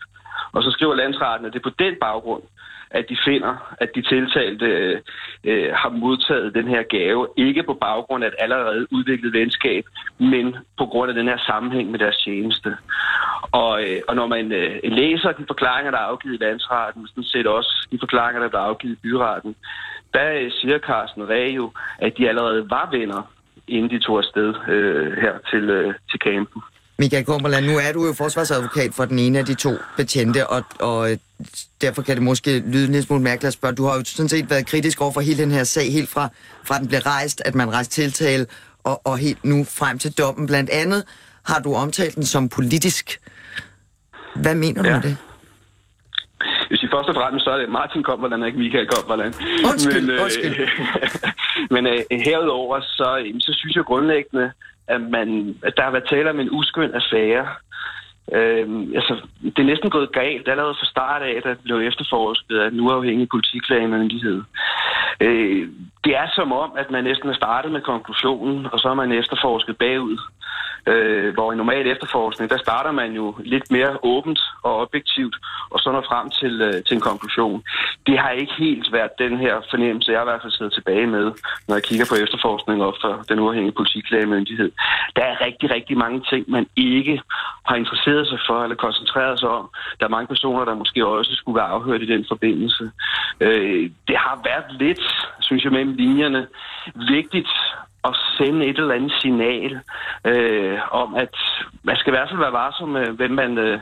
Og så skriver landsretten, at det er på den baggrund, at de finder, at de tiltalte øh, øh, har modtaget den her gave, ikke på baggrund af et allerede udviklet venskab, men på grund af den her sammenhæng med deres tjeneste. Og, øh, og når man øh, læser de forklaringer, der er afgivet i landsretten, sådan set også de forklaringer, der er afgivet i byretten, der øh, siger Carsten Ræ jo, at de allerede var venner, inden de tog afsted øh, her til, øh, til campen. Michael Kumperland, nu er du jo forsvarsadvokat for den ene af de to betjente, og, og øh, derfor kan det måske lyde en lille smule mærkeligt at spørge. Du har jo sådan set været kritisk over for hele den her sag, helt fra, fra den blev rejst, at man rejste tiltale, og, og helt nu frem til dommen. Blandt andet har du omtalt den som politisk. Hvad mener du Ja. med det? Hvis I først og fremmest, så er det Martin Kommerland, og ikke Michael Kommerland. Undskyld, men, øh, undskyld. men øh, herudover, så, så synes jeg grundlæggende, at, man, at der har været tale om en uskøn affære. Øh, altså, det er næsten gået galt allerede fra start af, da det blev efterforsket af den uafhængige politiklagemyndighed. Øh, det er som om, at man næsten er startet med konklusionen, og så er man efterforsket bagud. Øh, hvor i normal efterforskning, der starter man jo lidt mere åbent og objektivt, og så når frem til, øh, til en konklusion. Det har ikke helt været den her fornemmelse, jeg i hvert fald sidder tilbage med, når jeg kigger på efterforskning op for den uafhængige politiklagemyndighed. Der er rigtig, rigtig mange ting, man ikke har interesseret sig for eller koncentreret sig om. Der er mange personer, der måske også skulle være afhørt i den forbindelse. Øh, det har været lidt, synes jeg, mellem linjerne, vigtigt at sende et eller andet signal øh, om, at man skal i hvert fald være varsom med, hvem man, øh,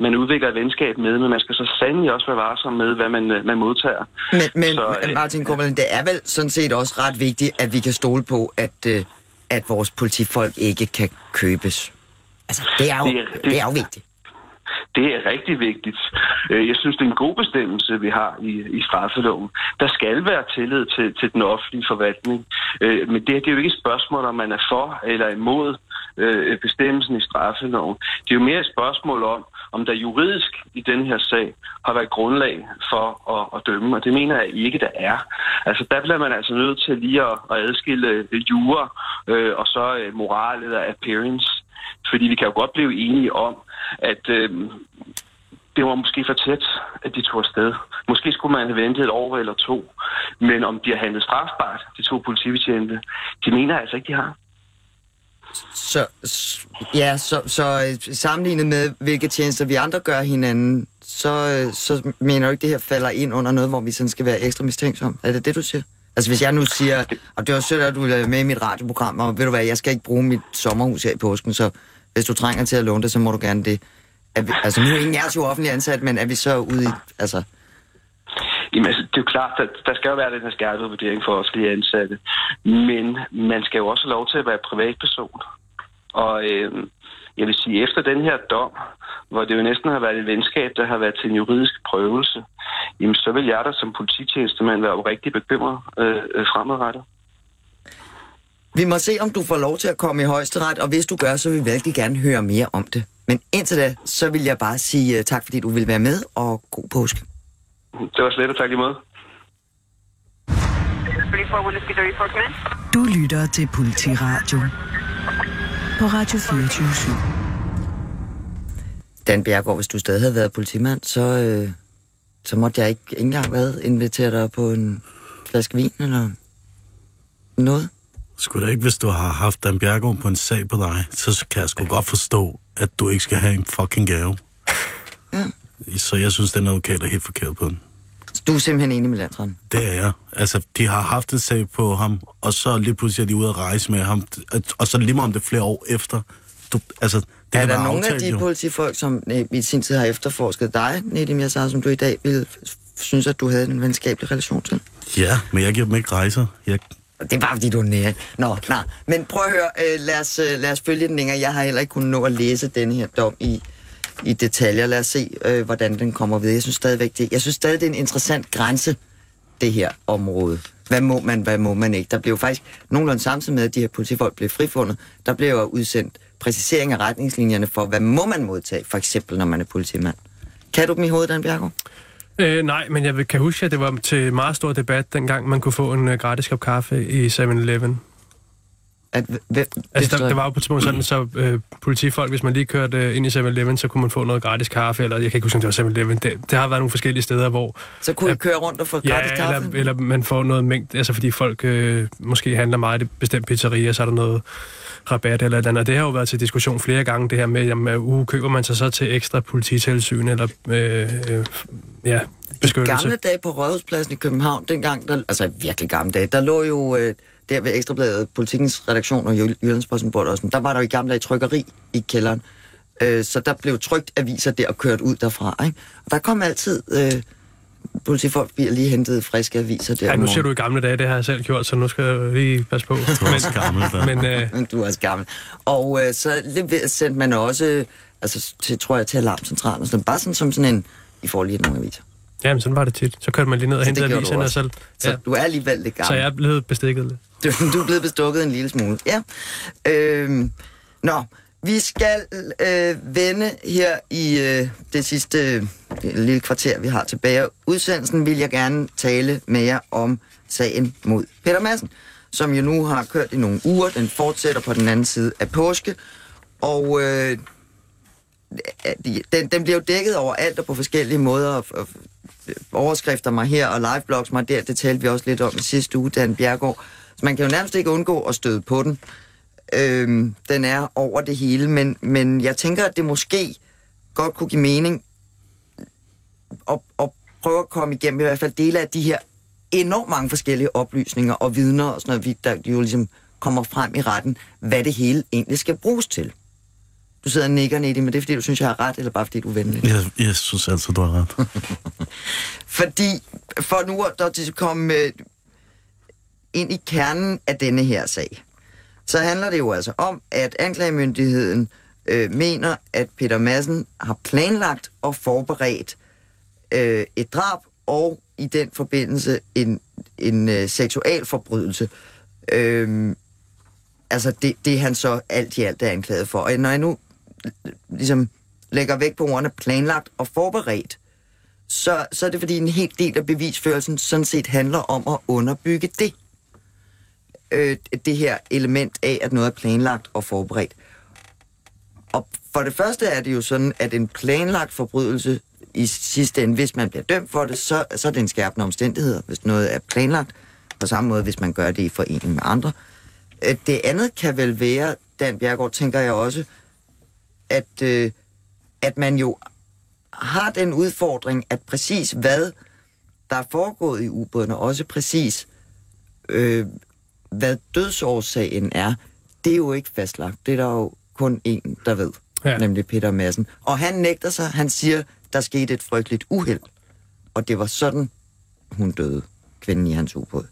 man udvikler et venskab med, men man skal så sandelig også være varsom med, hvad man, øh, man modtager. Men, men Så, øh, Martin Kummerland, det er vel sådan set også ret vigtigt, at vi kan stole på, at, øh, at vores politifolk ikke kan købes. Altså, det er jo, Det det- det er jo vigtigt. Det er rigtig vigtigt. Øh, jeg synes, det er en god bestemmelse, vi har i, i straffeloven. Der skal være tillid til, til den offentlige forvaltning. Øh, men det, det er jo ikke et spørgsmål, om man er for eller imod øh, bestemmelsen i straffeloven. Det er jo mere et spørgsmål om, om der juridisk i den her sag har været grundlag for at, at dømme, og det mener jeg ikke, der er. Altså, der bliver man altså nødt til lige at, at adskille jura øh, og så øh, moral eller appearance. Fordi vi kan jo godt blive enige om, at øh, det var måske for tæt, at de tog afsted. Måske skulle man have ventet et år eller to. Men om de har handlet strafbart, de to politibetjente, de mener altså ikke, de har. Så, ja, så, så øh, sammenlignet med, hvilke tjenester vi andre gør hinanden, så, øh, så mener du ikke, det her falder ind under noget, hvor vi sådan skal være ekstra mistænksom? Er det det, du siger? Altså hvis jeg nu siger, og det var sødt, at du ville være med i mit radioprogram, og ved du hvad, jeg skal ikke bruge mit sommerhus her i påsken, så hvis du trænger til at låne det, så må du gerne det. Er vi, altså nu er ingen af os jo offentlig ansat, men er vi så ude i, altså... Jamen, altså, det er jo klart, at der skal jo være den her skærpede vurdering for offentlige ansatte. Men man skal jo også have lov til at være privatperson. Og øh, jeg vil sige, efter den her dom, hvor det jo næsten har været et venskab, der har været til en juridisk prøvelse, jamen så vil jeg da som polititjenestemand være rigtig bekymret øh, øh, fremadrettet. Vi må se, om du får lov til at komme i højesteret, og hvis du gør, så vil vi virkelig gerne høre mere om det. Men indtil da, så vil jeg bare sige uh, tak, fordi du vil være med, og god påske. Det var slet og tak lige måde. Du lytter til Politiradio på Radio 24 Dan Bjergård, hvis du stadig havde været politimand, så, øh, så måtte jeg ikke, ikke engang været invitere dig på en flaske vin eller noget. Sgu da ikke, hvis du har haft Dan Bjergård på en sag på dig, så kan jeg sgu godt forstå, at du ikke skal have en fucking gave. Ja. Så jeg synes, den advokat er helt forkert på den. Du er simpelthen enig med landsretten. Det er jeg. Altså, de har haft en sag på ham, og så lige pludselig er de ude at rejse med ham, og så lige om det flere år efter. Du, altså, det er kan der være nogle af aftalt, de jo. politifolk, som øh, i sin tid har efterforsket dig, Nedim Yassar, som du i dag vil synes, at du havde en venskabelig relation til? Ja, men jeg giver dem ikke rejser. Jeg, Det er bare, fordi du er nære. Nå, nej. Men prøv at høre, øh, lad, os, øh, lad os følge den længere. Jeg har heller ikke kunnet nå at læse denne her dom i, i detaljer. Lad os se, øh, hvordan den kommer videre. Jeg synes stadigvæk, det, jeg synes stadig, det er en interessant grænse, det her område. Hvad må man, hvad må man ikke? Der blev faktisk nogenlunde samtidig med, at de her politifolk blev frifundet, der blev jo udsendt præcisering af retningslinjerne for, hvad må man modtage, for eksempel når man er politimand. Kan du dem i hovedet, Dan Bjergo? Øh, nej, men jeg vil- kan huske, at det var til meget stor debat, dengang man kunne få en uh, gratis kop kaffe i 7-Eleven. At, hvem, Altså, der, der var jo på et tidspunkt sådan, så øh, politifolk, hvis man lige kørte øh, ind i 7-Eleven, så kunne man få noget gratis kaffe, eller jeg kan ikke huske, om det var 7-Eleven. Det, det har været nogle forskellige steder, hvor... Så kunne I køre rundt og få gratis ja, kaffe? Eller, eller man får noget mængde, altså fordi folk øh, måske handler meget i et bestemt pizzeria, så er der noget rabat eller et eller andet. Og det har jo været til diskussion flere gange, det her med, jamen, uh, køber man sig så til ekstra polititilsyn, eller øh, øh, ja, I beskyttelse. gamle dage på Rådhuspladsen i København, dengang, der, altså virkelig gamle dage, der lå jo øh, der ved Ekstrabladet, Politikens redaktion og Jyl- Jyllandsposten bord også, der var der jo i gamle dage trykkeri i kælderen. Øh, så der blev trykt aviser der og kørt ud derfra. Ikke? Og der kom altid øh, politifolk bliver lige hentet friske aviser der Ja, nu siger du i gamle dage, det har jeg selv gjort, så nu skal jeg lige passe på. Du er også gammel, der. Men øh, Men du er også gammel. Og øh, så sendte man også, altså til, tror jeg, til alarmcentralen, og sådan, bare sådan som sådan en, I får lige nogle aviser. Jamen, sådan var det tit. Så kørte man lige ned og Så hentede aviserne selv. Så Ja. du er alligevel lidt Så gammel. jeg er blevet bestikket lidt. Du, du er blevet bestukket en lille smule. Ja. Øhm, nå, vi skal øh, vende her i øh, det sidste øh, lille kvarter, vi har tilbage. Udsendelsen vil jeg gerne tale med jer om sagen mod Peter Madsen, som jo nu har kørt i nogle uger. Den fortsætter på den anden side af påske. Og øh, den, den bliver jo dækket over alt og på forskellige måder. Og, og, Øh, overskrifter mig her og liveblogs mig der, det talte vi også lidt om i sidste uge, Dan Bjergård. Så man kan jo nærmest ikke undgå at støde på den. Øhm, den er over det hele, men, men jeg tænker, at det måske godt kunne give mening at, at prøve at komme igennem i hvert fald dele af de her enormt mange forskellige oplysninger og vidner og sådan noget, vi- der jo ligesom kommer frem i retten, hvad det hele egentlig skal bruges til. Du sidder og nikker, Nedi, men det er fordi, du synes, jeg har ret, eller bare fordi, du er venlig? Jeg, jeg synes altid, du har ret. Fordi, for nu at komme øh, ind i kernen af denne her sag, så handler det jo altså om, at anklagemyndigheden øh, mener, at Peter Madsen har planlagt og forberedt øh, et drab og i den forbindelse en, en øh, seksualforbrydelse. Øh, altså det, det han så alt i alt er anklaget for. Og når jeg nu ligesom lægger væk på ordene planlagt og forberedt, så, så er det fordi en hel del af bevisførelsen sådan set handler om at underbygge det. Øh, det her element af, at noget er planlagt og forberedt. Og for det første er det jo sådan, at en planlagt forbrydelse i sidste ende, hvis man bliver dømt for det, så, så er det en skærpende omstændighed, hvis noget er planlagt. På samme måde, hvis man gør det i forening med andre. Øh, det andet kan vel være, Dan Bjergård, tænker jeg også, at, øh, at man jo har den udfordring, at præcis hvad der er foregået i ubåden, og også præcis øh, hvad dødsårsagen er, det er jo ikke fastlagt. Det er der jo kun en, der ved, Ja. nemlig Peter Madsen. Og han nægter sig, han siger, der skete et frygteligt uheld. Og det var sådan, hun døde, kvinden i hans ubåd.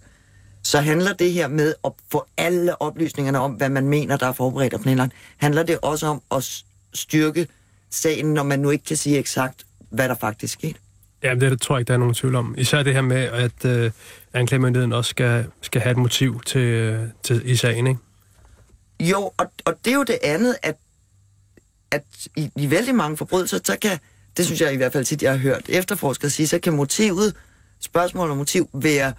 Så handler det her med at få alle oplysningerne om, hvad man mener, der er forberedt og planlagt, handler det også om at styrke sagen, når man nu ikke kan sige eksakt, hvad der faktisk skete. Jamen, det tror jeg ikke, der er nogen tvivl om. Især det her med, at øh, anklagemyndigheden også skal, skal have et motiv til, øh, til, i sagen, ikke? Jo, og, og det er jo det andet, at, at i, i vældig mange forbrydelser, så kan, det synes jeg i hvert fald tit, jeg har hørt efterforskere sige, så kan motivet, spørgsmål om motiv, være,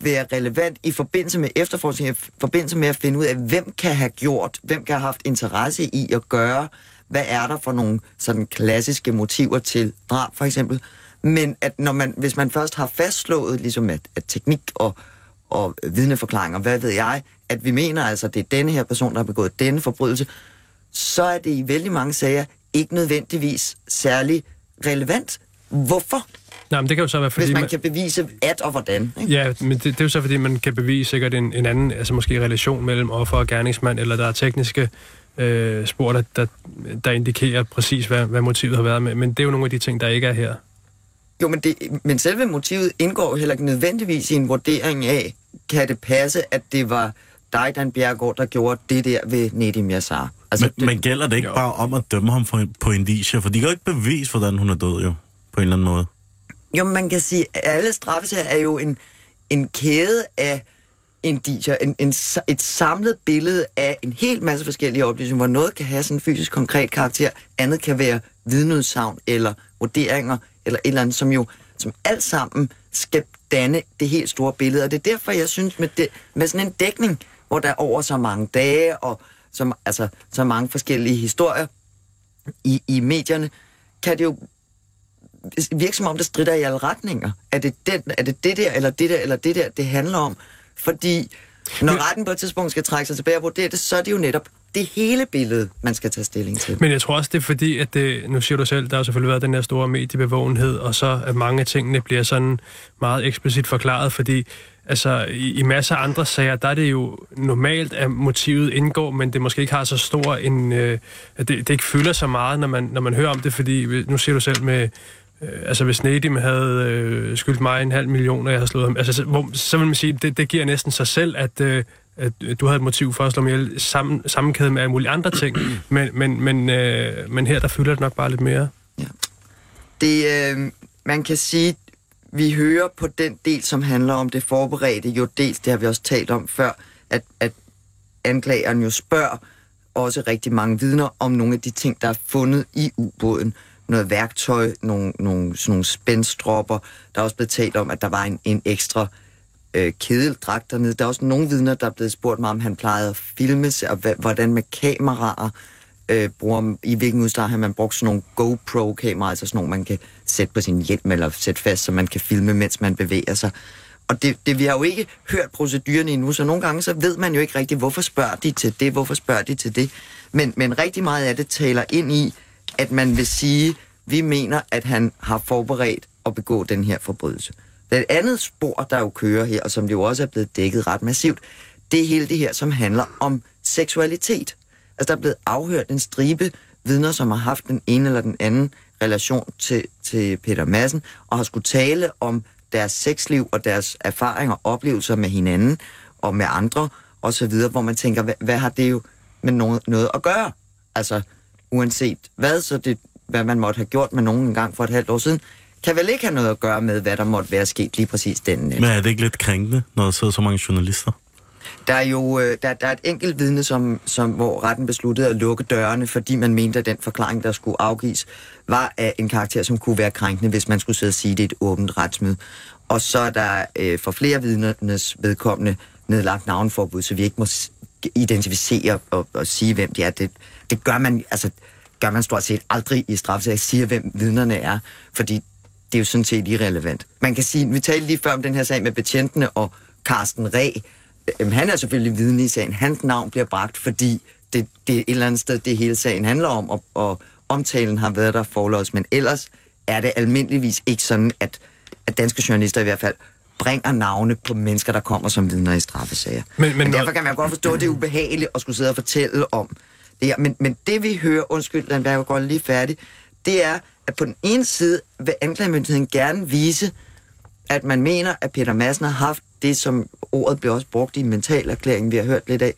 være relevant i forbindelse med efterforskning, i forbindelse med at finde ud af, hvem kan have gjort, hvem kan have haft interesse i at gøre, hvad er der for nogle sådan klassiske motiver til drab, for eksempel. Men at når man, hvis man først har fastslået, ligesom at, at teknik og, og vidneforklaringer, hvad ved jeg, at vi mener altså, at det er denne her person, der har begået denne forbrydelse, så er det i vældig mange sager ikke nødvendigvis særlig relevant. Hvorfor? Nej, men det kan jo så være, fordi... Hvis man kan bevise at og hvordan. Ikke? Ja, men det, det er jo så, fordi man kan bevise sikkert en, en anden, altså måske relation mellem offer og gerningsmand, eller der er tekniske øh, spor, der, der, der indikerer præcis, hvad, hvad motivet har været med. Men det er jo nogle af de ting, der ikke er her. Jo, men, det, men selve motivet indgår jo heller ikke nødvendigvis i en vurdering af, kan det passe, at det var dig, Dan Bjergård, der gjorde det der ved Nedim Yassar? Altså, Men, men gælder det ikke Jo. bare om at dømme ham for, på indicier? For de kan jo ikke bevise, hvordan hun er død, jo. På en eller anden måde. Jo, man kan sige, at alle straffesager er jo en, en kæde af indicier, en, en, et samlet billede af en hel masse forskellige oplysninger, hvor noget kan have sådan en fysisk konkret karakter, andet kan være vidneudsagn eller vurderinger, eller et eller andet, som jo som alt sammen skal danne det helt store billede. Og det er derfor, jeg synes, med, det, med sådan en dækning, hvor der er over så mange dage, og som, altså, så mange forskellige historier i, i medierne, kan det jo virke som om, det strider i alle retninger. Er det, den, er det det der, eller det der, eller det der, det handler om? Fordi når retten på et tidspunkt skal trække sig tilbage og vurdere det, så er det jo netop det hele billede, man skal tage stilling til. Men jeg tror også, det er fordi, at det, nu siger du selv, der har selvfølgelig været den her store mediebevågenhed, og så at mange af tingene bliver sådan meget eksplicit forklaret, fordi altså, i, i masser af andre sager, der er det jo normalt, at motivet indgår, men det måske ikke har så stor en... Øh, at det, det ikke fylder så meget, når man, når man hører om det, fordi nu siger du selv med øh, altså hvis Nedim havde øh, skyldt mig en halv million, og jeg havde slået ham, altså, så, hvor, så vil man sige, det, det giver næsten sig selv, at, øh, at du havde et motiv for at slå mig ihjel sammen, sammenkædet med alle mulige andre ting, men, men, men, øh, men her der fylder det nok bare lidt mere. Det, øh, man kan sige, vi hører på den del, som handler om det forberedte, jo dels, det har vi også talt om før, at, at anklageren jo spørger også rigtig mange vidner om nogle af de ting, der er fundet i ubåden. Noget værktøj, nogle, nogle, sådan nogle spændstropper. Der er også blevet talt om, at der var en, en ekstra øh, kedeldragt dernede. Der er også nogle vidner, der er blevet spurgt mig, om han plejede at filme sig, og hvordan med kameraer øh, bruger, i hvilken udstrækning har man brugt sådan nogle GoPro-kameraer, altså sådan nogle, man kan sætte på sin hjelm eller sætte fast, så man kan filme, mens man bevæger sig. Og det, det, vi har jo ikke hørt proceduren endnu, så nogle gange så ved man jo ikke rigtigt, hvorfor spørger de til det, hvorfor spørger de til det. Men, men rigtig meget af det taler ind i, at man vil sige, vi mener, at han har forberedt at begå den her forbrydelse. Det andet spor, der jo kører her, og som det jo også er blevet dækket ret massivt, det er hele det her, som handler om seksualitet. Altså, der er blevet afhørt en stribe vidner, som har haft den ene eller den anden relation til, til Peter Madsen, og har skulle tale om deres sexliv og deres erfaringer og oplevelser med hinanden og med andre osv., hvor man tænker, hvad, hvad har det jo med noget, noget at gøre? Altså, uanset hvad, så det, hvad man måtte have gjort med nogen en gang for et halvt år siden, kan vel ikke have noget at gøre med, hvad der måtte være sket lige præcis den nat. Men er det ikke lidt krænkende, når der sidder så mange journalister? Der er jo øh, der, der er et enkelt vidne, som, som, hvor retten besluttede at lukke dørene, fordi man mente, at den forklaring, der skulle afgives, var af en karakter, som kunne være krænkende, hvis man skulle sidde og sige det i et åbent retsmøde. Og så er der øh, for flere vidnernes vedkommende nedlagt navnforbud, så vi ikke må identificere og, og sige, hvem de er. Det, det gør man altså gør man stort set aldrig i straffesager, siger, hvem vidnerne er, fordi det er jo sådan set irrelevant. Man kan sige, vi talte lige før om den her sag med betjentene og Carsten Ræ. Øhm, han er selvfølgelig vidne i sagen. Hans navn bliver bragt, fordi det, det er et eller andet sted, det hele sagen handler om, og, og omtalen har været der forlods. Men ellers er det almindeligvis ikke sådan, at, at danske journalister i hvert fald bringer navne på mennesker, der kommer som vidner i straffesager. Men- men men derfor kan man godt forstå, at det er ubehageligt at skulle sidde og fortælle om det her. Men, men det vi hører, undskyld, den er godt lige færdig, det er, at på den ene side vil anklagemyndigheden gerne vise, at man mener, at Peter Madsen har haft det, som ordet blev også brugt i en mentalerklæring, vi har hørt lidt af,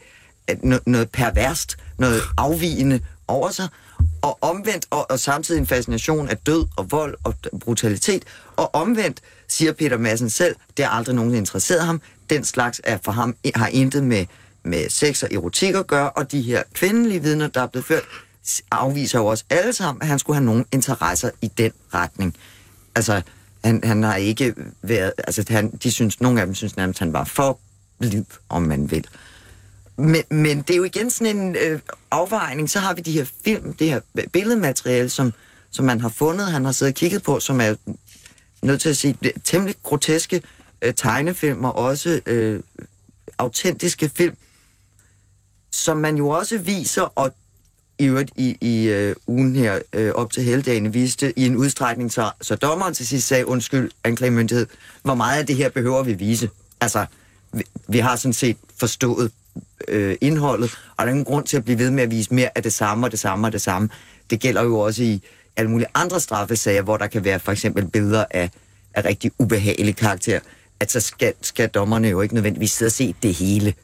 at no- noget perverst, noget afvigende over sig, og omvendt, og, og samtidig en fascination af død og vold og brutalitet, og omvendt siger Peter Madsen selv, det har aldrig nogen interesseret ham, den slags er for ham, har intet med, med sex og erotik at gøre, og de her kvindelige vidner, der er blevet ført, afviser jo også alle sammen, at han skulle have nogen interesser i den retning. Altså, han, han har ikke været... Altså, han, de synes, nogle af dem synes nærmest, han var for blid, om man vil. Men, men det er jo igen sådan en øh, afvejning. Så har vi de her film, det her billedmateriale, som, som man har fundet, han har siddet og kigget på, som er nødt til at sige, temmelig groteske øh, tegnefilm og også øh, autentiske film, som man jo også viser, og i øvrigt i, i øh, ugen her øh, op til heldagen viste i en udstrækning, så, så dommeren til sidst sagde, undskyld, anklagemyndighed, hvor meget af det her behøver vi vise? Altså, vi, vi har sådan set forstået øh, indholdet, og der er ingen grund til at blive ved med at vise mere af det samme og det samme og det samme. Det gælder jo også i alle mulige andre straffesager, hvor der kan være for eksempel billeder af, af rigtig ubehagelig karakter, at så skal, skal dommerne jo ikke nødvendigvis sidde og se det hele.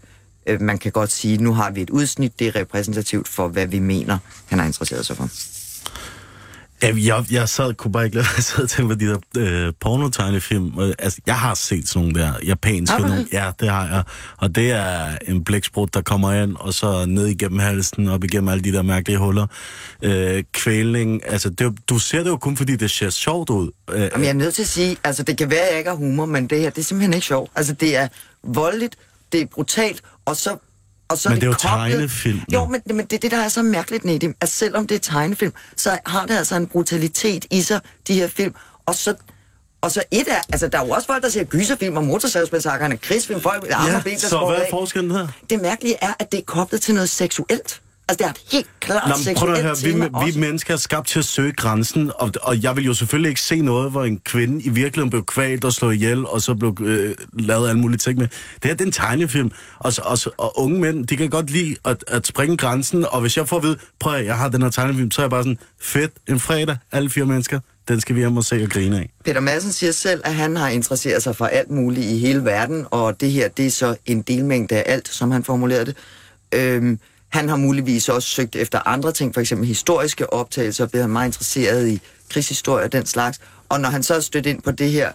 Øh, man kan godt sige, nu har vi et udsnit, det er repræsentativt for, hvad vi mener, han har interesseret sig for. Jeg, jeg sad, kunne bare ikke lade være at tænke på de der øh, pornotegnefilm. Øh, Altså, jeg har set sådan nogle der japanske du nogle. Ja, det har jeg. Og det er en blæksprut, der kommer ind, og så ned igennem halsen, op igennem alle de der mærkelige huller. Øh, kvælning, altså, det, du ser det jo kun, fordi det ser sjovt ud. Øh, Jamen, jeg er nødt til at sige, altså det kan være, at jeg ikke har humor, men det her, det er simpelthen ikke sjovt. Altså det er voldeligt, det er brutalt, og så... Og så Men det er jo koblet- tegnefilm, jo. Men, men det er det, der er så mærkeligt, Nedim, at selvom det er tegnefilm, så har det altså en brutalitet i sig, de her film. Og så, og så et af, altså der er jo også folk, der ser gyserfilm og motorsavsmassakerne, krigsfilm, folk med arme ja, og ben, der så hvad er forskellen her? Det mærkelige er, at det er koblet til noget seksuelt. Altså det er et helt klart Nå, men prøv at høre, vi, vi også. mennesker er skabt til at søge grænsen, og, og jeg vil jo selvfølgelig ikke se noget, hvor en kvinde i virkeligheden blev kvalt og slået ihjel, og så blev øh, lavet alle mulige ting med. Det her det er en tegnefilm, og, og, og unge mænd, de kan godt lide at, at springe grænsen, og hvis jeg får at vide, prøv at jeg har den her tegnefilm, så er jeg bare sådan, fedt, en fredag, alle fire mennesker, den skal vi hjem og se og grine af. Peter Madsen siger selv, at han har interesseret sig for alt muligt i hele verden, og det her, det er så en delmængde af alt, som han formulerede det. Øhm, han har muligvis også søgt efter andre ting, for eksempel historiske optagelser, og han meget interesseret i krigshistorie og den slags. Og når han så er stødt ind på det her,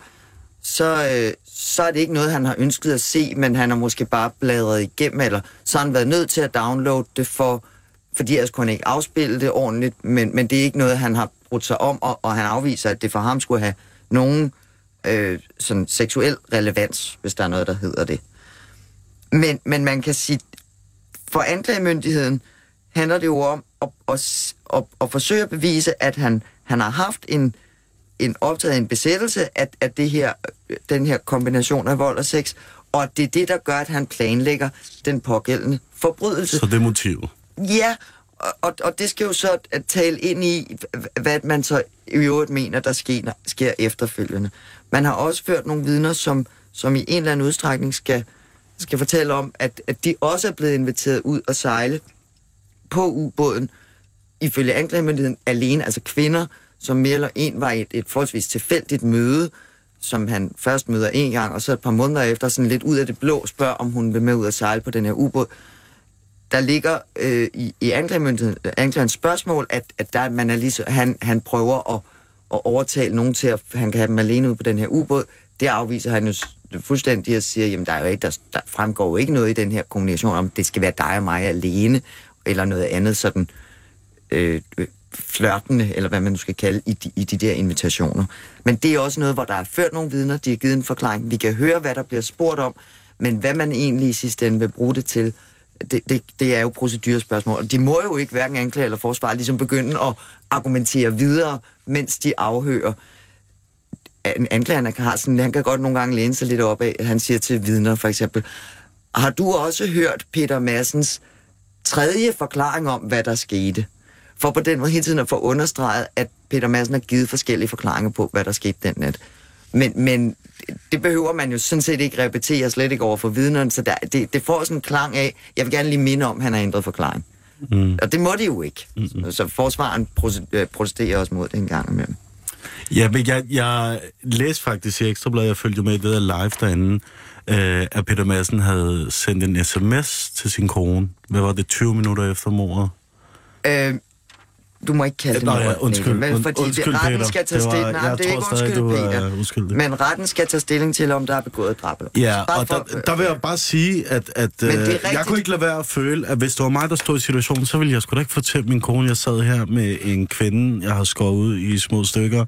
så, øh, så er det ikke noget, han har ønsket at se, men han har måske bare bladret igennem, eller så har han været nødt til at downloade det, for, fordi ellers kunne han ikke afspille det ordentligt, men, men det er ikke noget, han har brudt sig om, og, og han afviser, at det for ham skulle have nogen øh, sådan seksuel relevans, hvis der er noget, der hedder det. Men, men man kan sige, for anklagemyndigheden handler det jo om at, at, at, at forsøge at bevise, at han, han har haft en, en optaget en besættelse af, af det her, den her kombination af vold og sex, og det er det, der gør, at han planlægger den pågældende forbrydelse. Så det er motivet. Ja, og, og, og det skal jo så at tale ind i, hvad man så i øvrigt mener, der sker, sker efterfølgende. Man har også ført nogle vidner, som, som i en eller anden udstrækning skal, skal fortælle om, at, at de også er blevet inviteret ud og sejle på ubåden, ifølge anklagemyndigheden alene, altså kvinder, som mere eller en var et, et forholdsvis tilfældigt møde, som han først møder en gang, og så et par måneder efter, sådan lidt ud af det blå, spørger, om hun vil med ud og sejle på den her ubåd. Der ligger øh, i, i øh, anklagerens spørgsmål, at, at der, man er lige, han, han prøver at, at overtale nogen til, at han kan have dem alene ud på den her ubåd. Det afviser han jo fuldstændig og siger, jamen der, er jo ikke, der, der fremgår jo ikke noget i den her kommunikation om, det skal være dig og mig alene, eller noget andet sådan øh, øh, flørtende, eller hvad man nu skal kalde, i de, i de der invitationer. Men det er også noget, hvor der er ført nogle vidner, de har givet en forklaring. Vi kan høre, hvad der bliver spurgt om, men hvad man egentlig i sidste ende vil bruge det til, det, det, det er jo procedurespørgsmål. Og de må jo ikke hverken anklage eller forsvare ligesom begynde at argumentere videre, mens de afhører. Anklagerne har sådan, han kan godt nogle gange læne sig lidt op af, han siger til vidner for eksempel, har du også hørt Peter Massens tredje forklaring om, hvad der skete? For på den måde hele tiden at få understreget, at Peter Madsen har givet forskellige forklaringer på, hvad der skete den nat. Men, men det behøver man jo sådan set ikke repetere, slet ikke over for vidnerne, så der, det, det får sådan en klang af, jeg vil gerne lige minde om, at han har ændret forklaring. Mm. Og det må de jo ikke. Mm-hmm. Så forsvaren øh, protesterer også mod det en gang imellem. Ja, men jeg, jeg læste faktisk i Ekstrabladet, jeg følte med ved live derinde, øh, at Peter Madsen havde sendt en sms til sin kone. Hvad var det, 20 minutter efter mordet? Øh, du må ikke kalde det Nå, ja, undskyld, men fordi undskyld, retten Peter. skal tage Det var- stilling. Nej, jeg det er ikke stadig, undskyld, du er Peter. uskyldig. Men retten skal tage stilling til, om der er begået et drab. Ja, Bare og for- der, der vil jeg bare sige, at, at det øh, jeg kunne ikke lade være at føle, at hvis det var mig, der stod i situationen, så ville jeg sgu da ikke fortælle min kone, jeg sad her med en kvinde, jeg har skåret ud i små stykker.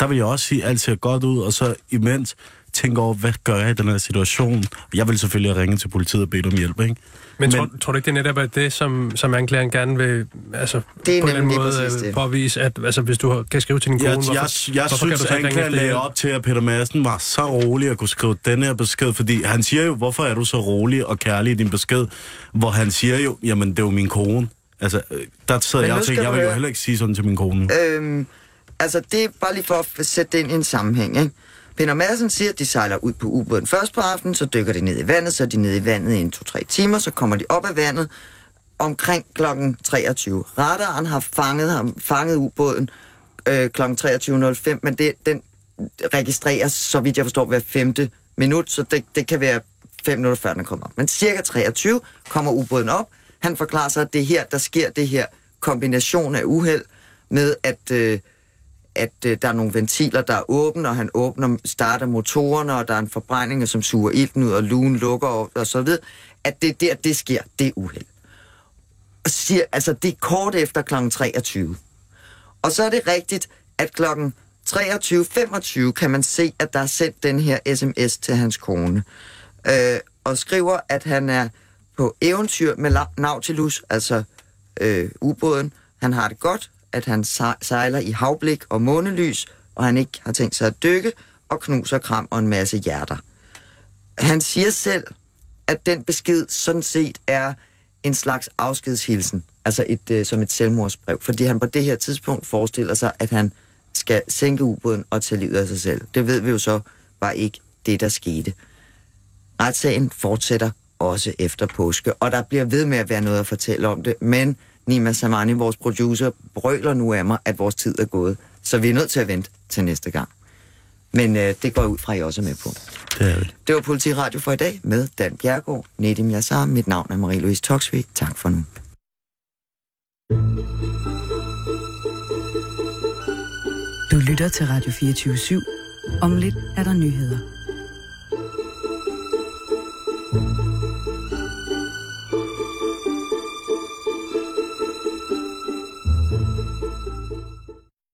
Der vil jeg også sige, at alt ser godt ud, og så imens tænke over, hvad gør jeg i den her situation? Jeg vil selvfølgelig have ringet til politiet og bedt om hjælp, ikke? Men, tror, tror du ikke, det er netop det, som, som anklageren gerne vil altså, Det er på en eller anden nemlig måde det. påvise, at altså, hvis du kan skrive til din kone, Jeg, hvorfor, jeg, jeg hvorfor synes, kan du så at ikke ringe anklager efter lagde op til, at Peter Madsen var så rolig at kunne skrive den her besked, fordi han siger jo, hvorfor er du så rolig og kærlig i din besked, hvor han siger jo, jamen det er jo min kone. Altså, øh, der sidder Men jeg og tænker, jeg vil jo heller ikke sige sådan til min kone. Øhm, altså, det er bare lige for at sætte det ind i en sammenhæng, ikke? Peter Madsen siger, at de sejler ud på ubåden først på aftenen, så dykker de ned i vandet, så er de nede i vandet i en to-tre timer, så kommer de op af vandet omkring klokken 23. Radaren har fanget, ham, fanget ubåden øh, klokken 23.05, men det, den registreres, så vidt jeg forstår, hver femte minut, så det, det kan være 5 minutter før den kommer op. Men cirka 23 kommer ubåden op. Han forklarer sig, at det er her, der sker det her kombination af uheld med, at, øh, at øh, der er nogle ventiler, der er åbne, og han åbner, starter motorerne, og der er en forbrænding, som suger ilten ud, og lugen lukker, og, og så videre. At det der, det sker, det er uheld. Og siger, altså, det er kort efter kl. 23. Og så er det rigtigt, at klokken 23.25 kan man se, at der er sendt den her sms til hans kone. Øh, og skriver, at han er på eventyr med Nautilus, altså øh, ubåden. Han har det godt, at han sejler i havblik og månelys, og han ikke har tænkt sig at dykke, og knuser kram og en masse hjerter. Han siger selv, at den besked sådan set er en slags afskedshilsen, altså et, øh, som et selvmordsbrev, fordi han på det her tidspunkt forestiller sig, at han skal sænke ubåden og tage livet af sig selv. Det ved vi jo så var ikke det, der skete. Retssagen fortsætter også efter påske, og der bliver ved med at være noget at fortælle om det, men Nima Samani, vores producer, brøler nu af mig, at vores tid er gået. Så vi er nødt til at vente til næste gang. Men øh, det går ud fra, at I også er med på. Det er det. Det var Politiradio for i dag med Dan Bjergård, Nedim Yassar. Mit navn er Marie-Louise Toksvig. Tak for nu. Du lytter til Radio 24 /7. Om lidt er der nyheder. thank you